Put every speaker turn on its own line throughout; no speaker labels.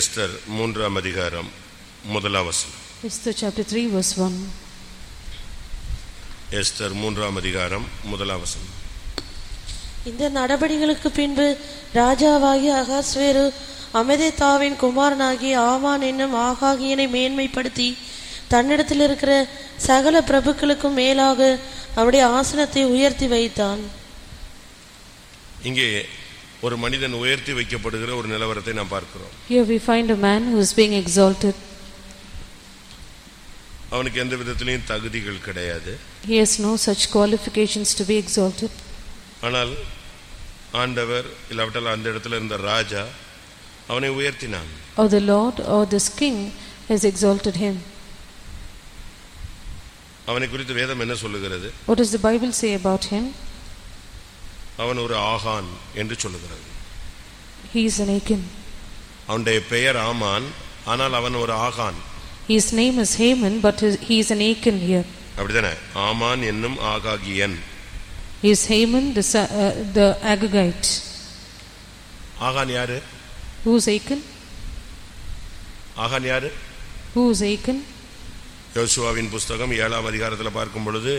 Esther மூன்றாம் அதிகாரம் முதலாம் வசனம்.
Esther chapter 3 verse 1.
எஸ்தர் மூன்றாம் அதிகாரம் முதலாம் வசனம்.
இந்த நடபடிகளுக்கு பின்பு ராஜாவாகிய அகாஸ்வேரு அமெதேத்தாவின் குமாரனாகிய ஆவான் என்னும் ஆகாகியனை மேன்மைப்படுத்தி தன்னிடத்தில் இருக்கிற சகல பிரபுக்களுக்கும் மேலாக அவருடைய ஆசனத்தை உயர்த்தி வைத்தான்.
இங்கே ஒரு மனிதன் உயர்த்தி வைக்கப்படுகிற ஒரு நிலவரத்தை நாம் பார்க்கிறோம்
Here we find a man who is being exalted.
அவனுக்கு எந்த விதத்திலையும் தகுதிகள் கிடையாது
He has no such qualifications to be exalted.
ஆனால் ஆண்டவர் இல்லாவிட்டால் அந்த இடத்துல இருந்த ராஜா அவனை உயர்த்தினான்
Or the Lord or this king has exalted him.
அவனை குறித்து வேதம் என்ன சொல்லுகிறது
What does the Bible say about him?
அவன் ஒரு ஆகான் என்று சொல்லுகிறது
He is an Achan.
அவனுடைய பெயர் ஆமான் ஆனால் அவன் ஒரு ஆகான்
His name is Haman, but his- he is an Achan here.
அப்படிதானே ஆமான் என்னும் ஆகாகியன்
He is Haman, the, son- uh, the Agagite.
ஆகான் யாரு
Who is Achan?
ஆகான் யாரு
Who is Achan?
யோசுவாவின் புஸ்தகம் ஏழாம் அதிகாரத்தில் பார்க்கும் பொழுது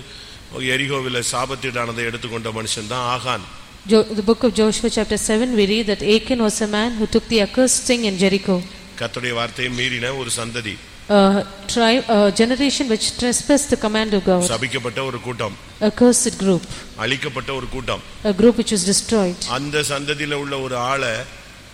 எரிகோவில் சாபத்தீடானதை எடுத்துக்கொண்ட மனுஷன் தான் ஆகான்
Jo- the book of Joshua chapter 7 we read that Achan was a man who took the accursed thing in Jericho.
கர்த்தருடைய வார்த்தையை மீறின ஒரு சந்ததி
A tribe, a generation which trespassed the command of God.
சபிக்கப்பட்ட ஒரு கூட்டம்
A cursed group.
அழிக்கப்பட்ட ஒரு கூட்டம்
A group which was destroyed.
அந்த சந்ததியில உள்ள ஒரு ஆளை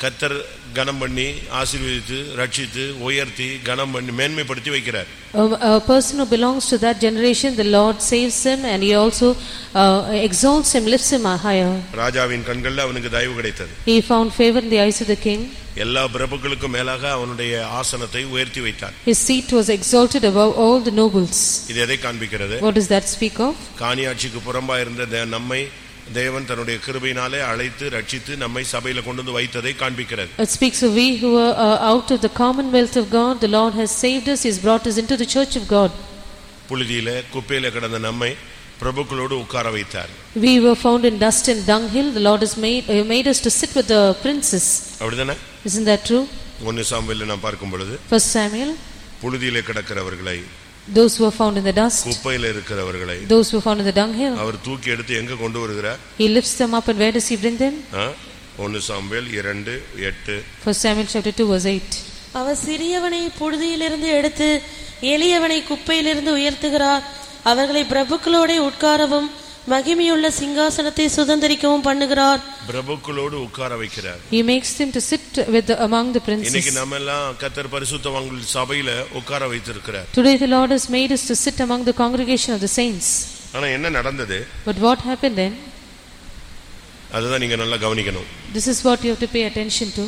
கத்தர் கனம் பண்ணி ஆசீர்வதித்து ரட்சித்து உயர்த்தி கனம் பண்ணி மேன்மைப்படுத்தி வைக்கிறார்
A, person who belongs to that generation, the Lord saves him and he also uh, exalts him, lifts him higher.
ராஜாவின் கண்கள்ல அவனுக்கு தயவு கிடைத்தது
He found favor in the eyes of the king.
எல்லா பிரபுக்களுக்கும் மேலாக அவனுடைய ஆசனத்தை உயர்த்தி வைத்தார்
His seat was exalted above all the nobles.
இது எதை காண்பிக்கிறது
What does that speak of?
காணியாட்சிக்கு புறம்பா இருந்த தே- நம்மை தேவன் தன்னுடைய கிருபையினாலே அழைத்து ரட்சித்து நம்மை சபையில கொண்டு வந்து வைத்ததை காண்பிக்கிறது
It speaks of we who are uh, out of the commonwealth of God. The Lord has saved us. He has brought us into the church of God.
புழுதியில குப்பையில கிடந்த நம்மை பிரபுக்களோடு உட்கார வைத்தார்
We were found in dust and dunghill. The Lord has made, uh, made us to sit with the princes.
அப்படிதானே
Isn't that true?
ஒன்னு சாம்பல்ல நாம் பார்க்கும் பொழுது
First Samuel,
புழுதியில கிடக்கிறவர்களை
those who are found in the dust,
குப்பையில இருக்கிறவர்களை
those who are found in the dunghill,
அவர் தூக்கி எடுத்து எங்க கொண்டு வருகிறார்
He lifts them up and where does He bring them?
ஒன்னு சாம்பல் இரண்டு எட்டு
First Samuel chapter 2 verse 8.
அவர் சிறியவனை புழுதியிலிருந்து எடுத்து எளியவனை குப்பையிலிருந்து உயர்த்துகிறார் அவர்களை பிரபுக்களோட உட்காரவும் மகிமையுள்ள சிங்காசனத்தை சுதந்திரிக்கவும் பண்ணுகிறார்
பிரபுக்களோடு உட்கார வைக்கிறார்
He makes them to sit with the, among the
இன்னைக்கு
princes.
நம்ம எல்லாம் கத்தர் பரிசுத்தவங்கள் சபையில உட்கார வைத்திருக்கிறார்
Today the Lord has made us to sit among the congregation of the saints.
ஆனா என்ன நடந்தது
But what happened then?
அதுதான் நீங்க நல்லா கவனிக்கணும்
This is what you have to pay attention to.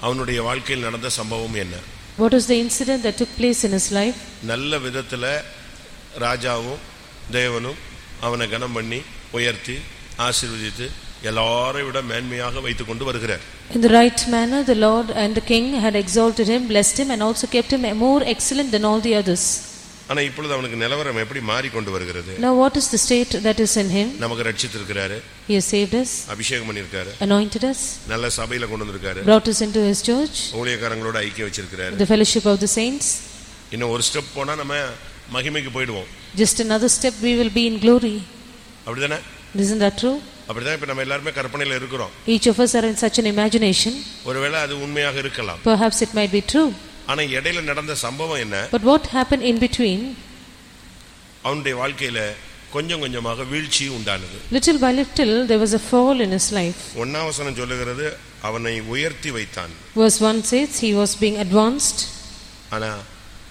அவனுடைய வாழ்க்கையில் நடந்த சம்பவம் என்ன
What was the incident that took place in his life?
நல்ல விதத்துல ராஜாவும் தேவனும் அவனை கனம் பண்ணி உயர்த்தி ஆசீர்வதித்து எல்லாரை விட மேன்மையாக வைத்துக் கொண்டு வருகிறார்
In the right manner, the Lord and the king had exalted him, blessed him, and also kept him more excellent than all the others.
ஆனா இப்பொழுது அவனுக்கு நிலவரம் எப்படி மாறிக்கொண்டு வருகிறது
Now, what is the state that is in him?
நமக்கு ரட்சித்திருக்கிறாரு
He has saved us,
அபிஷேகம் பண்ணியிருக்காரு
anointed us,
நல்ல சபையில கொண்டு வந்திருக்காரு
brought us into his church,
ஊழியக்காரங்களோட ஐக்கியம் வச்சிருக்கிறாரு
the fellowship of the saints.
இன்னும் ஒரு ஸ்டெப் போனா நம்ம மகிமைக்கு போயிடுவோம்
Just another step, we will be in glory.
அப்படிதானே
Isn't that true?
அப்படிதான் இப்ப நம்ம எல்லாருமே கற்பனையில இருக்கிறோம்
Each of us are in such an imagination.
ஒருவேளை அது உண்மையாக இருக்கலாம்
Perhaps it might be true.
ஆனா இடையில நடந்த சம்பவம் என்ன
But what happened in between?
அவனுடைய வாழ்க்கையில கொஞ்சம் கொஞ்சமாக வீழ்ச்சி உண்டானது
Little by little, there was a fall in his life.
ஒன்னாம் வசனம் சொல்லுகிறது அவனை உயர்த்தி வைத்தான்
Verse 1 says he was being advanced.
ஆனா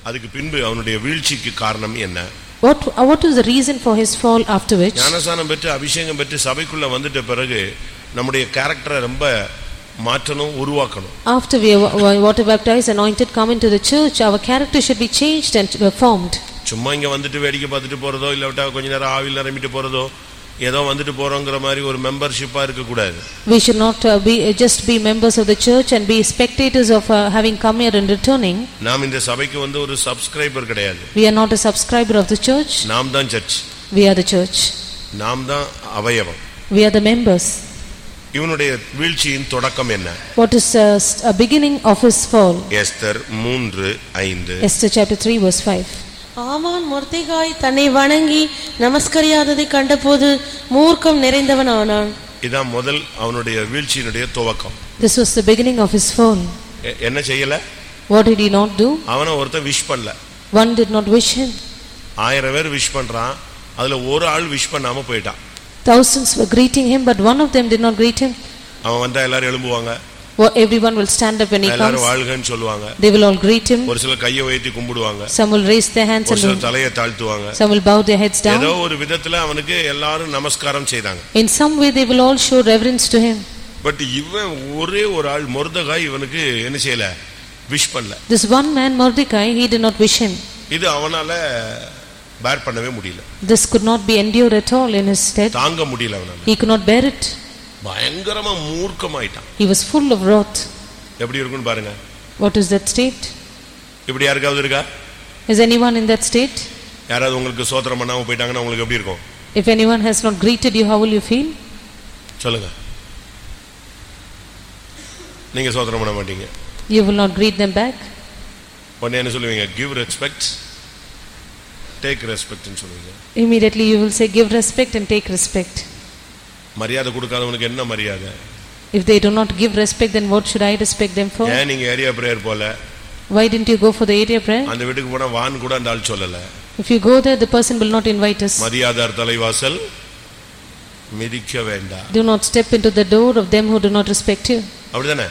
அதுக்கு பின்பு அவனுடைய வீழ்ச்சிக்கு காரணம் என்ன
What, uh, what was the reason for his fall after which?
ஞானசானம் பெற்று அபிஷேகம் பெற்று சபைக்குள்ள வந்துட்ட பிறகு நம்முடைய கேரக்டரை ரொம்ப மாற்றணும் உருவாக்கணும்
After we are wa- water baptized, anointed, come into the church, our character should be changed and uh, formed.
சும்மா இங்க வந்துட்டு வேடிக்கை பார்த்துட்டு போறதோ இல்லாவிட்டா கொஞ்ச நேரம் ஆவில் நிரம்பிட்டு போறதோ ஏதோ வந்துட்டு போறோங்கிற மாதிரி ஒரு மெம்பர்ஷிப்பா இருக்கக்கூடாது
We should not uh, be, uh, just be members of the church and be spectators of uh, having come here and returning.
நாம் இந்த சபைக்கு வந்து ஒரு சப்ஸ்கிரைபர் கிடையாது
We are not a subscriber of the church,
நாம் தான் church
we are the church.
நாம் தான் அவயவம்
We are the members.
இவனுடைய வீழ்ச்சியின் தொடக்கம் என்ன
What is uh, st- a beginning of his fall?
Esther மூன்று ஐந்து
Esther chapter 3 verse 5.
Haman Mordecai தன்னை வணங்கி நமஸ்கரியாததை கண்டபோது மூர்க்கம் நிறைந்தவன் ஆனான்
இதான் முதல் அவனுடைய வீழ்ச்சியினுடைய துவக்கம்
This was the beginning of his fall.
எ- என்ன செய்யல
What did he not do?
அவனை ஒருத்தன் விஷ் பண்ணல
One did not wish him.
ஆயிரம் பேர் விஷ் பண்றான் அதுல ஒரு ஆள் விஷ் பண்ணாம போயிட்டான்
Thousands were greeting him, but one of them did not greet him.
அவன் வந்தா எல்லாரும் எழும்புவாங்க
Well, Everyone will stand up when he
எல்லாரும்
comes.
வாழ்கன்னு சொல்லுவாங்க
They will all greet him.
ஒரு சிலர் கையை உயர்த்தி கும்பிடுவாங்க
Some will raise their hands
ஒரு சிலர்
and
தலையை தாழ்த்துவாங்க
some will bow their heads
ஏதோ
down.
ஒரு விதத்துல அவனுக்கு எல்லாரும் நமஸ்காரம் செய்தாங்க
In some way, they will all show reverence to him.
But இவன் ஒரே ஒரு ஆள் மொர்தகாய் இவனுக்கு என்ன செய்யல விஷ் பண்ணல
This one man, Mordecai, he did not wish him.
இது அவனால பேர் பண்ணவே முடியல
This could not be endured at all in his stead.
தாங்க முடியல அவனால
He could not bear it.
பயங்கரமா மூர்க்கமாயிட்டான்
He was full of wrath.
எப்படி இருக்குன்னு பாருங்க
What is that state?
இப்படி யாருக்காவது இருக்கா
Is anyone in that state?
யாராவது உங்களுக்கு சோத்திரம் பண்ணாம போயிட்டாங்கன்னா உங்களுக்கு எப்படி இருக்கும்
If anyone has not greeted you, how will you feel?
சொல்லுங்க நீங்க சோத்திரம் பண்ண மாட்டீங்க
You will not greet them back.
உடனே என்ன சொல்லுவீங்க கிவ் ரெஸ்பெக்ட் டேக் ரெஸ்பெக்ட்னு சொல்லுவீங்க
Immediately you will say, give respect and take respect.
மரியாதை கொடுக்காதவனுக்கு என்ன மரியாதை
If they do not give respect, then what should I respect them for?
ஏன் நீங்க area prayer போல
Why didn't you go for the area prayer?
அந்த வீட்டுக்கு போனா வான் கூட அந்த ஆள் சொல்லல
If you go there, the person will not invite us.
மரியாதார் தலைவாசல் மிதிக்க வேண்டாம்
Do not step into the door of them who do not respect you.
அப்படிதானே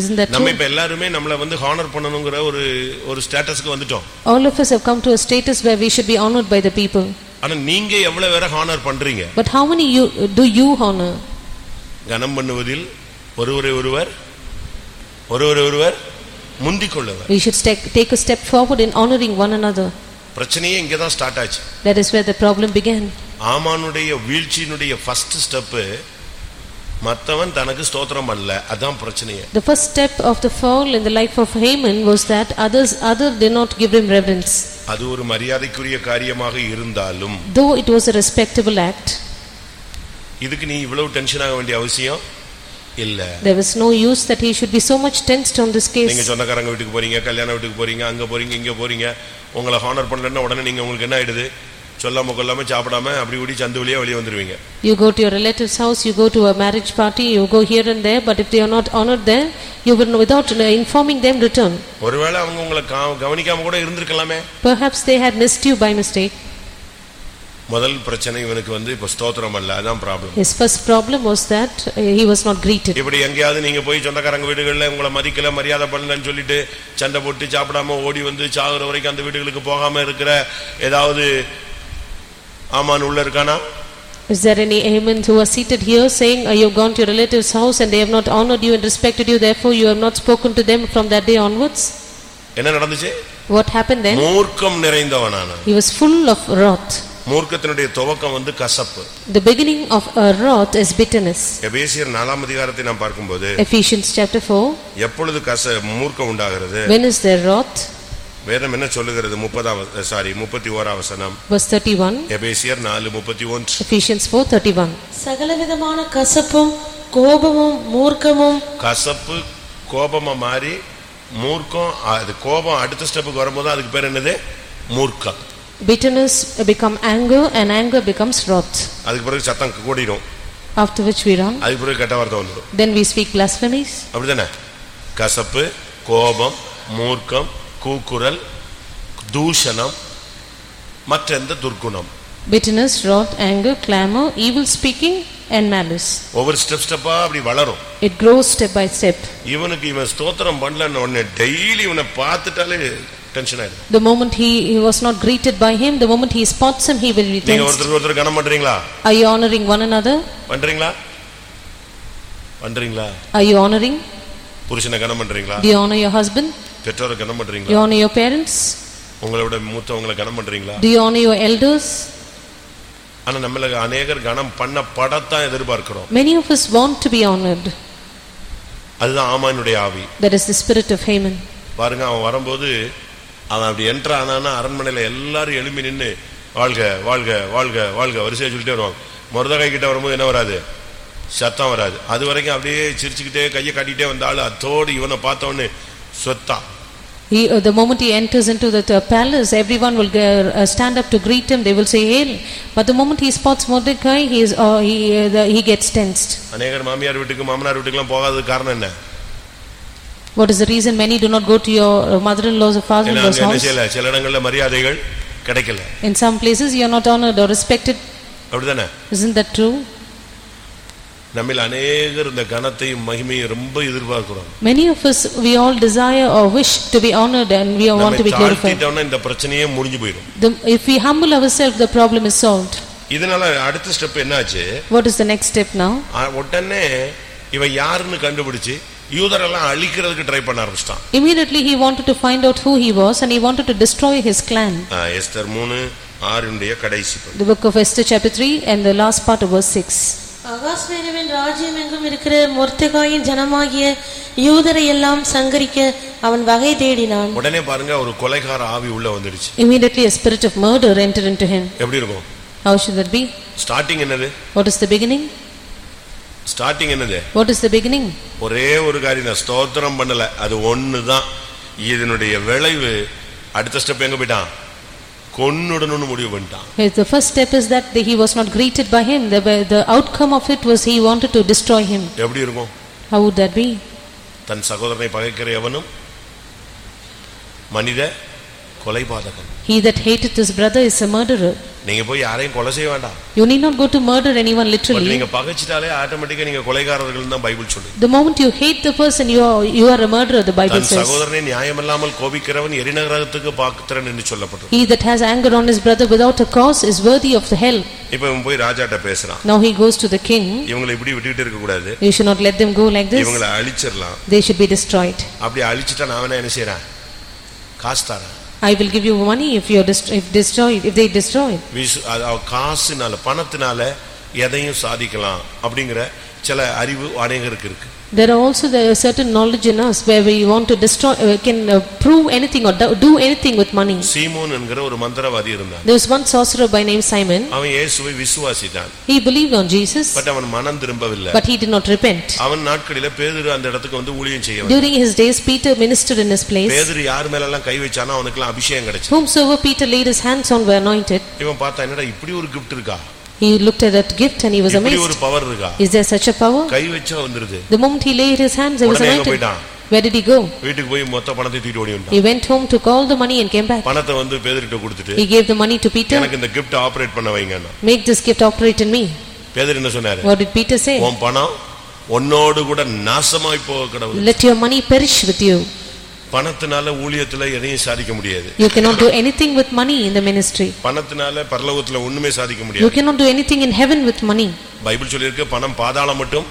Isn't that
நம்ம
true?
இப்ப எல்லாருமே நம்மள வந்து ஹானர் பண்ணணுங்கிற ஒரு ஒரு ஸ்டேட்டஸ்க்கு வந்துட்டோம்
All of us have come to a status where we should be honored by the people.
ஆனா நீங்க எவ்வளவு பேரை ஹானர் பண்றீங்க
But how many you, do you honor?
கனம் பண்ணுவதில் ஒருவரை ஒருவர் ஒருவரை ஒருவர் முந்திக் கொள்ளுவர்
We should take take a step forward in honoring one another.
பிரச்சனையே இங்கே தான் ஸ்டார்ட் ஆச்சு
That is where the problem began.
ஆமானுடைய வீழ்ச்சியினுடைய ஃபர்ஸ்ட் ஸ்டெப்பு மத்தவன் தனக்கு ஸ்தோத்திரம் பண்ணல அதான் பிரச்சனையே
The first step of the fall in the life of Haman was that others other did not give him reverence.
அது ஒரு மரியாதைக்குரிய காரியமாக இருந்தாலும்
Though it was a respectable act,
இதுக்கு நீ இவ்வளவு டென்ஷன் ஆக வேண்டிய அவசியம் இல்ல
there was no use that he should be so much tensed on this
நீங்க
case.
சொந்தக்காரங்க வீட்டுக்கு போறீங்க கல்யாண வீட்டுக்கு போறீங்க அங்க போறீங்க இங்க போறீங்க உங்களை ஹானர் பண்ணலன்னா உடனே நீங்க உங்களுக்கு என்ன ஆயிடுது சொல்லாம கொள்ளாம சாப்பிடாம அப்படி இப்படி சந்து வழியா வெளியே வந்துருவீங்க
You go to your relative's house, you go to a marriage party, you go here and there, but if they are not honored there, you will without informing them return.
ஒருவேளை அவங்க உங்களை கவனிக்காம கூட இருந்திருக்கலாமே
Perhaps they had missed you by mistake.
முதல் பிரச்சனை இவனுக்கு வந்து இப்ப ஸ்தோத்திரம் அல்ல அதான் problem
His first problem was that uh, he was not greeted.
இப்படி எங்கேயாவது நீங்க போய் சொந்தக்காரங்க வீடுகள்ல உங்களை மதிக்கல மரியாதை பண்ணலன்னு சொல்லிட்டு சண்டை போட்டு சாப்பிடாம ஓடி வந்து சாகுற வரைக்கும் அந்த வீடுகளுக்கு போகாம இருக்கிற ஏதாவது ஆமான் உள்ள இருக்கானா
Is there any Haman who are seated here saying, "Uh, you have gone to your relative's house and they have not honored you and respected you, therefore you have not spoken to them from that day onwards?
என்ன நடந்துச்சு
What happened then?
மூர்க்கம் நிறைந்தவனான
He was full of wrath.
மூர்க்கத்தினுடைய துவக்கம் வந்து கசப்பு
The beginning of a wrath is bitterness.
எபேசியர் நாலாம் அதிகாரத்தை நாம் பார்க்கும்போது
Ephesians chapter 4.
எப்பொழுது கச மூர்க்கம் உண்டாகிறது
When is there wrath?
வேதம் என்ன சொல்லுகிறது முப்பதாம் சாரி முப்பத்தி ஓராம் வசனம்
Verse 31.
எபேசியர் நாலு முப்பத்தி ஒன்று
Ephesians 4:31.
சகலவிதமான கசப்பும் கோபமும் மூர்க்கமும்
கசப்பு கோபமா மாறி மூர்க்கம் அது கோபம் அடுத்த ஸ்டெப்புக்கு வரும்போது அதுக்கு பேர் என்னது மூர்க்கம்
Bitterness become anger and anger becomes wrath.
அதுக்கு பிறகு சத்தம் கூடிடும்
After which we run.
அதுக்கு பிறகு கெட்ட வார்த்தை வந்துடும்
Then we speak blasphemies.
அப்படிதானே கசப்பு கோபம் மூர்க்கம் கூக்குரல் தூஷணம் மற்ற எந்த துர்க்குணம்
Bitterness, wrath, anger, clamor, evil speaking and malice.
ஒவ்வொரு ஸ்டெப் ஸ்டெப்பா அப்படி வளரும்
It grows step by step.
இவனுக்கு இவன் ஸ்தோத்திரம் பண்ணலன்னு உடனே டெய்லி இவனை பார்த்துட்டாலே டென்ஷன் ஆயிடும்
The moment he, he was not greeted by him, the moment he spots him, he will be
நீங்க
tensed.
ஒருத்தருக்கு ஒருத்தர் கனம் பண்றீங்களா
Are you honoring one another?
பண்றீங்களா பண்றீங்களா
Are you honoring?
புருஷனை கனம் பண்றீங்களா
Do you honor your husband?
பெற்றோரை கனம் பண்றீங்களா
you honor your parents?
உங்களை விட மூத்தவங்களை கனம் பண்றீங்களா
Do you honor your elders?
ஆனா நம்மள அநேகர் கனம் பண்ண படத்தான் எதிர்பார்க்கிறோம்
Many of us want to be honored.
அதுதான் ஆமானுடைய ஆவி
That is the spirit of Haman.
பாருங்க அவன் வரும்போது அவன் அப்படி என்ட்ரு ஆனானா அரண்மனையில எல்லாரும் எழும்பி நின்னு வாழ்க வாழ்க வாழ்க வாழ்க வரிசையா சொல்லிட்டே வருவாங்க மருதகாய் கிட்ட வரும்போது என்ன வராது சத்தம் வராது அது வரைக்கும் அப்படியே சிரிச்சுக்கிட்டே கையை காட்டிட்டே வந்த ஆளு அத்தோடு இவனை பார்த்தவொன்னு சொத்தான்
He, uh, the moment he enters into the uh, palace, everyone will uh, stand up to greet him. They will say hail. But the moment he spots Mordecai, he is uh, he uh, the, he gets tensed.
அநேகர் மாமியார் வீட்டுக்கு மாமனார் வீட்டுக்குலாம் போகாதது காரணம் என்ன
What is the reason many do not go to your uh, mother-in-law's or
ஏன்னா
father-in-law's
அங்க என்ன
house?
செய்யல சில இடங்கள்ல மரியாதைகள் கிடைக்கல
In some places, you are not honored or respected.
அப்படிதானே
Isn't that true?
நம்மில் அநேகர் இந்த கனத்தையும் மகிமையும் ரொம்ப எதிர்பார்க்கிறோம்
Many of us, we all desire or wish to be honored and we want
நம்மை
to be glorified.
தாழ்த்திட்டோம்னா இந்த பிரச்சனையே முடிஞ்சு போயிடும்
If we humble ourselves, the problem is solved.
இதனால அடுத்த ஸ்டெப் என்னாச்சு
What is the next step now?
உடனே இவன் யாருன்னு கண்டுபிடிச்சு யூதரெல்லாம் அழிக்கிறதுக்கு ட்ரை பண்ண ஆரம்பிச்சிட்டான்
Immediately he wanted to find out who he was and he wanted to destroy his clan.
Esther மூணு ஆறுடைய கடைசி.
The book of Esther chapter 3 and the last part of verse 6.
அகாஸ்வேருவின் ராஜ்யம் எங்கும் இருக்கிற மொர்தெகாயின் ஜனமாகிய யூதரை எல்லாம் சங்கரிக்க அவன் வகை தேடினான்.
உடனே பாருங்க ஒரு கொலைகார ஆவி உள்ள வந்துடுச்சு.
Immediately a spirit of murder entered into him.
எப்படி இருக்கும்?
How should that be?
Starting என்னது?
What is the beginning?
Starting என்னது?
What is the beginning?
ஒரே ஒரு காரியம் தான். ஸ்தோத்திரம் பண்ணல. அது ஒண்ணுதான். இதனுடைய விளைவு அடுத்த ஸ்டெப் எங்க போயிட்டான்? கொன்னுடணும்னு முடிவு பண்ணிட்டான்
Yes, The first step is that he was not greeted by him. The, the outcome of it was he wanted to destroy him.
எப்படி இருக்கும்
How would that be?
தன் சகோதரனை பகைக்கிற எவனும் மனித கொலைபாதகன்
He that hateth his brother is a murderer.
நீங்க போய் யாரையும் கொலை செய்ய வேண்டாம்
You need not go to murder anyone
but
literally.
நீங்க பகைச்சிட்டாலே ஆட்டோமேட்டிக்கா நீங்க கொலைகாரர்கள் தான் பைபிள் சொல்லுது
The moment you hate the person, you are, you are a murderer, the Bible
than
says.
சகோதரனை நியாயமில்லாமல் கோபிக்கிறவன் எரிநகரத்துக்கு பாக்குறன் என்று சொல்லப்பட்டது
He that has anger on his brother without a cause is worthy of the hell.
இப்ப இவன் போய் ராஜாட்ட பேசுறான்
Now he goes to the king.
இவங்களை இப்படி விட்டுக்கிட்டு இருக்க கூடாது
You should not let them go like this.
இவங்களை அழிச்சிடலாம்
They should be destroyed.
அப்படி அழிச்சிட்டா நான் வேணா என்ன செய்யறேன் காசு தரேன்
I will give you money if you are dest- if destroyed, if they destroy.
Visu- அது அவ காசுனால பணத்தினால எதையும் சாதிக்கலாம் அப்படிங்கிற சில அறிவு அநேகருக்கு இருக்கு
There are also the certain knowledge in us where we want to destroy, uh, can uh, prove anything or do do anything with money.
சீமோன் என்கிற ஒரு மந்திரவாதி இருந்தான்
There was one sorcerer by name Simon.
அவன் இயேசுவை விசுவாசித்தான்
He believed on Jesus,
but அவன் மனம் திரும்பவில்லை
but he did not repent.
அவன் நாட்களில பேதுரு அந்த இடத்துக்கு வந்து ஊழியம் செய்ய வந்தான்.
During his days, Peter ministered in his place.
பேதுரு யார் மேல எல்லாம் கை வச்சானோ அவனுக்கு அபிஷேகம் கிடைச்சு
Whomsoever Peter laid his hands on were anointed.
இவன் பார்த்தா என்னடா இப்படி ஒரு கிஃப்ட் இருக்கா
He looked at that gift and he was
இப்படி ஒரு
amazed.
பவர் இருக்கா
Is there such a power?
கை வச்சா வந்துருது
The moment he laid his hands, he was
உடனே எங்க
anointed.
போயிட்டான்
Where did he go?
வீட்டுக்கு போய் மொத்த பணத்தை தூக்கிட்டு ஓடி வந்துட்டான்
He went home, took all the money and came back.
பணத்தை வந்து பேதர்கிட்ட கொடுத்துட்டு
He gave the money to Peter.
எனக்கு இந்த கிஃப்ட் ஆபரேட் பண்ண வைங்கன்னா
Make this gift operate in me.
Peter என்ன சொன்னாரு
What did Peter say?
உன் பணம் உன்னோடு கூட நாசமாய் போக கடவுள்
Let your money perish with you.
பணத்தினால ஊழியத்துல எதையும் சாதிக்க முடியாது
You cannot do anything with money in the ministry.
பணத்தினால பரலோகத்துல ஒண்ணுமே சாதிக்க
You
முடியாது
cannot do anything in heaven with money.
Bible சொல்லியிருக்கு பணம் பாதாளம் மட்டும்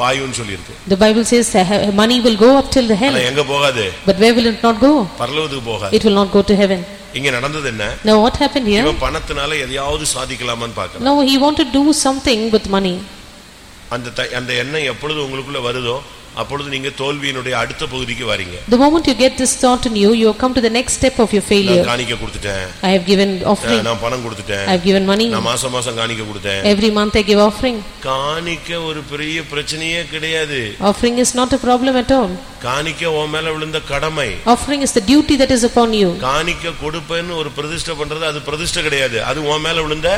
பாயுன்னு சொல்லியிருக்கு
The Bible says money will go up till the hell.
எங்க போகாது
But where will it not go?
பரலோகத்துக்கு போகாது
It will not go to heaven.
இங்க நடந்தது என்ன
Now what happened here?
இவன் பணத்தினால எதையாவது சாதிக்கலாமான்னு பாக்க
Now he wanted to do something with money.
அந்த அந்த எண்ணம் எப்பொழுது உங்களுக்குள்ள வருதோ அப்பொழுது நீங்க தோல்வியினுடைய அடுத்த பகுதிக்கு வரீங்க
The moment you get this thought in you, you come to the next step of your
நான்
failure.
காணிக்க கொடுத்துட்டேன்
I have given offering.
நான் பணம் கொடுத்துட்டேன்
I have given money.
நான் மாசம் மாசம் காணிக்க கொடுத்தேன்
Every month I give offering.
காணிக்க ஒரு பெரிய பிரச்சனையே கிடையாது
Offering is not a problem at all.
காணிக்க உன் மேல விழுந்த கடமை
Offering is the duty that is upon you.
காணிக்க கொடுப்பேன்னு ஒரு பிரதிஷ்டை பண்றது அது பிரதிஷ்டை கிடையாது அது உன் மேல விழுந்த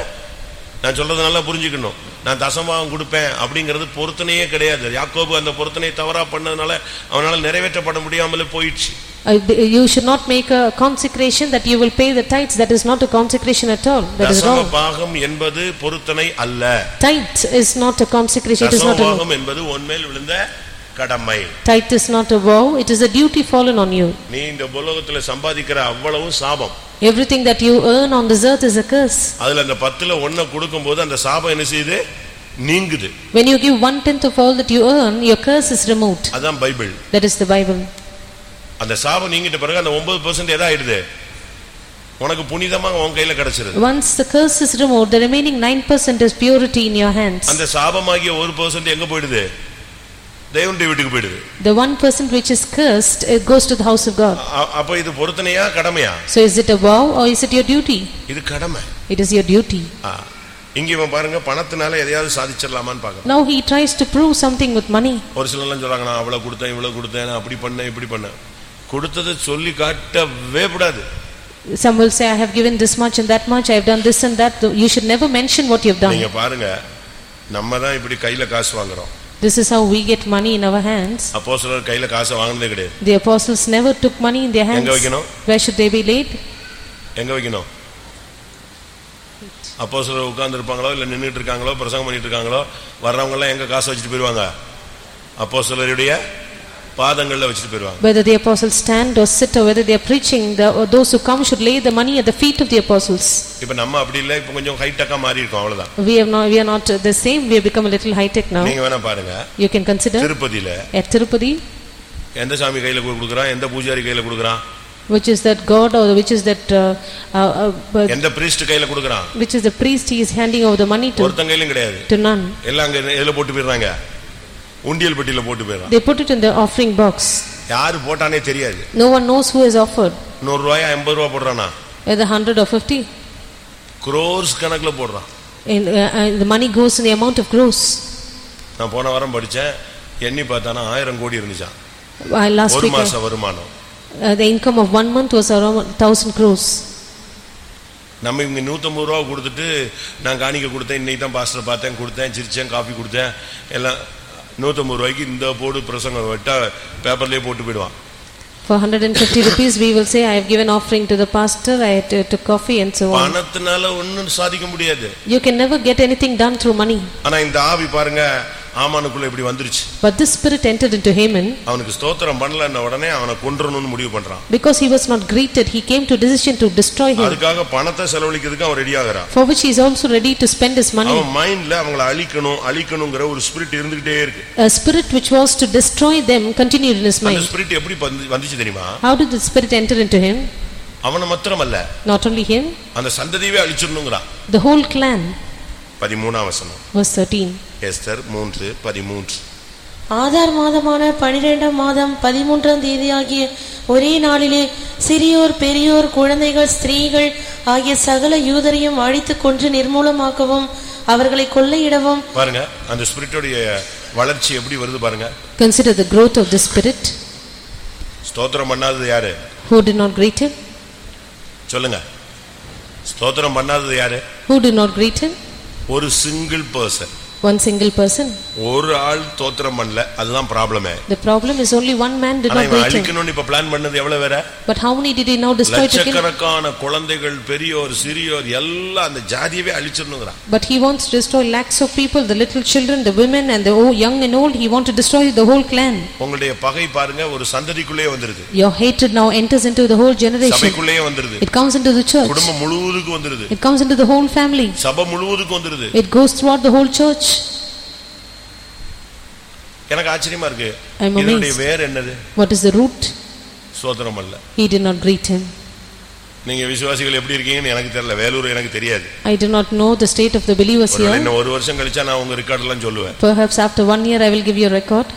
நான் சொல்றது நல்லா புரிஞ்சுக்கணும் நான் தசமாகம் கொடுப்பேன் அப்படிங்கிறது பொருத்தனையே கிடையாது யாக்கோபு அந்த பொருத்தனை தவறா பண்ணதுனால அவனால நிறைவேற்றப்பட முடியாமலே போயிடுச்சு
Uh, You should not make a consecration that you will pay the tithes. That is not a consecration at all. That is wrong.
பாகம் என்பது பொருத்தனை அல்ல
Tithe is not a consecration. It is not a
பாகம் என்பது உன்மேல் விழுந்த கடமை
tithe is not a vow. It is a duty fallen on you.
நீ இந்த உலகத்துல சம்பாதிக்கிற அவ்வளவும் சாபம்
Everything that you earn on this earth is a curse.
அதுல அந்த பத்துல ஒன்ன கொடுக்கும்போது அந்த சாபம் என்ன செய்யுது நீங்குது
When you give one tenth of all that you earn, your curse is removed.
அதான் Bible
That is the Bible.
அந்த சாபம் நீங்கிட்ட பிறகு அந்த ஒன்பது பெர்சென்ட் எதாயிடுது உனக்கு புனிதமா உன் கையில கிடைச்சிருது
Once the curse is removed, the remaining nine percent is purity in your hands.
அந்த சாபமாகிய ஒரு பெர்சென்ட் எங்க போயிடுது தேவனுடைய வீட்டுக்கு போயிடுது
The one percent which is cursed, it goes to the house of God.
அ- அப்ப இது பொருத்தனையா கடமையா
So is it a vow or is it your duty?
இது கடமை
It is your duty.
ஆ. இங்க இவன் பாருங்க பணத்தினால எதையாவது சாதிச்சிடலாமான்னு பாக்குறான்
Now he tries to prove something with money.
ஒரு சிலர்லாம் சொல்றாங்க நான் அவ்வளவு கொடுத்தேன் இவ்வளவு கொடுத்தேன் நான் அப்படி பண்ணேன் இப்படி பண்ணேன் கொடுத்ததை சொல்லி காட்டவே கூடாது
Some will say, I have given this much and that much, I have done this and that. You should never mention what you have done.
நீங்க பாருங்க நம்ம தான் இப்படி கையில காசு வாங்குறோம்
This is how we get money in our hands.
அப்போ சிலர் கையில காசை வாங்கினதே கிடையாது
The apostles never took money in their
எங்க
hands.
வைக்கணும்
Where should they be laid?
எங்க வைக்கணும் அப்போ சிலர் உட்கார்ந்து இருப்பாங்களோ இல்ல நின்னுட்டு இருக்காங்களோ பிரசங்கம் பண்ணிட்டு இருக்காங்களோ வர்றவங்க எல்லாம் எங்க காசு வச்சுட்டு போயிருவாங்க அப்போ சிலருடைய பாதங்கள்ல வச்சுட்டு போயிருவாங்க
Whether the apostles stand or sit or whether they are preaching, the, or those who come should lay the money at the feet of the apostles.
இப்ப நம்ம அப்படி இல்ல இப்ப கொஞ்சம் ஹைடெக்கா மாறி இருக்கோம் அவ்வளவுதான்
We have not, we are not the same, we have become a little high tech now.
நீங்க வேணா பாருங்க
You can consider
திருப்பதியில
at Tirupati,
எந்த சாமி கையில கொடுக்குறான் எந்த பூஜாரி கையில கொடுக்குறான்
which is that God or which is that, uh, uh, uh, but-
எந்த priest கையில கொடுக்குறான்
which is the priest he is handing over the money to,
ஒருத்தன் கையிலும் கிடையாது
to none.
எல்லாம் அங்க எதுல போட்டு போயிடுறாங்க உண்டியல் பெட்டியில போட்டு போயிடுறான்
They put it in the offering box.
யாரு போட்டானே தெரியாது
No one knows who has offered,
நூறு ரூபாயா எண்பது ரூபா போடுறானா
whether hundred or fifty.
Crores கணக்குல போடுறான்
And, uh, uh, the money goes in the amount of gross.
நான் போன வாரம் படிச்சேன் எண்ணி பார்த்தானா ஆயிரம் கோடி இருந்துச்சான்
Uh, last
ஒரு
week,
மாச வருமானம்
uh, the income of one month was around thousand crores.
நம்ம இவங்க நூத்தம்பது ரூபா கொடுத்துட்டு நான் காணிக்க கொடுத்தேன் இன்னைக்கு தான் பாஸ்டர் பார்த்தேன் கொடுத்தேன் சிரிச்சேன் காஃபி கொடுத்தேன் எல்லாம் நூத்தம்பது ரூபாய்க்கு இந்த போடு பிரசங்கம் விட்டா பேப்பர்லயே போட்டு போயிடுவான்
For 150 rupees, we will say, I have given offering to the pastor, I to- took coffee and so on.
பணத்தினால ஒண்ணும் சாதிக்க முடியாது
You can never get anything done through money.
ஆனா இந்த ஆவி பாருங்க ஆமானுக்குள்ள இப்படி வந்துருச்சு
But this spirit entered into Haman
அவனுக்கு ஸ்தோத்திரம் பண்ணலன்ன உடனே அவனை கொன்றணும்னு முடிவு பண்றான்
because he was not greeted. He came to decision to destroy him,
அதுக்காக பணத்தை செலவழிக்கிறதுக்கு அவன் ready ஆகுறான்
for which he is also ready to spend his money.
அவன் மைண்ட்ல அவங்கள அழிக்கணும் அழிக்கணுங்கிற ஒரு ஸ்பிரிட் இருந்துகிட்டே இருக்கு
A spirit which was to destroy them continued in his
அந்த
mind.
ஸ்பிரிட் எப்படி வந்து- வந்துச்சு தெரியுமா
How did the spirit enter into him?
அவனை மாத்திரமல்ல
Not only him,
அந்த சந்ததியவே அழிச்சிடணுங்கிறான்
the whole clan.
பதிமூணாம் வசனம்
Verse 13.
எஸ்தர் மூன்று பதிமூன்று
ஆதார் மாதமான பனிரெண்டாம் மாதம் பதிமூன்றாம் தேதியாகிய ஒரே நாளிலே சிறியோர் பெரியோர் குழந்தைகள் ஸ்திரீகள் ஆகிய சகல யூதரையும் அழித்துக் கொன்று நிர்மூலமாக்கவும் அவர்களை கொள்ளையிடவும்
பாருங்க அந்த ஸ்பிரிட்டோடைய வளர்ச்சி எப்படி வருது பாருங்க
Consider the growth of the spirit.
ஸ்தோத்திரம் பண்ணாதது யாரு
Who did not greet him?
சொல்லுங்க ஸ்தோத்திரம் பண்ணாதது யாரு
Who did not greet him?
ஒரு single person
One single person.
ஒரு ஆள் தோத்திரம் பண்ணல அதுதான் ப்ராப்ளமே
The problem is only one man did
ஆனா
not
இவன்
greet him.
அழிக்கணும்னு இப்ப பிளான் பண்ணது எவ்வளவு வேற
But how many did he now destroy to kill?
லட்சக்கணக்கான குழந்தைகள் பெரியோர் சிறியோர் எல்லாம் அந்த ஜாதியவே அழிச்சிடணுங்கிறான்
But he wants to destroy lakhs of people, the little children, the women and the old, young and old. He wants to destroy the whole clan.
உங்களுடைய பகை பாருங்க ஒரு சந்ததிக்குள்ளே வந்துருது
Your hatred now enters into the whole generation.
சபைக்குள்ளேயே வந்துருது
It comes into the church.
குடும்பம் முழுவதுக்கு வந்துருது
It comes into the whole family.
சபை முழுவதுக்கு வந்துருது
It goes throughout the whole church.
எனக்கு ஆச்சரியமா இருக்கு இதனுடைய. வேர் என்னது
What is the root?
சோதனம் அல்ல
He did not greet him.
நீங்க விசுவாசிகள் எப்படி இருக்கீங்கன்னு எனக்கு தெரியல வேலூர் எனக்கு தெரியாது
I do not know the state of the believers here.
இன்னும் ஒரு வருஷம் கழிச்சா நான் உங்க ரெக்கார்ட் எல்லாம் சொல்லுவேன்
Perhaps after one year I will give you a record.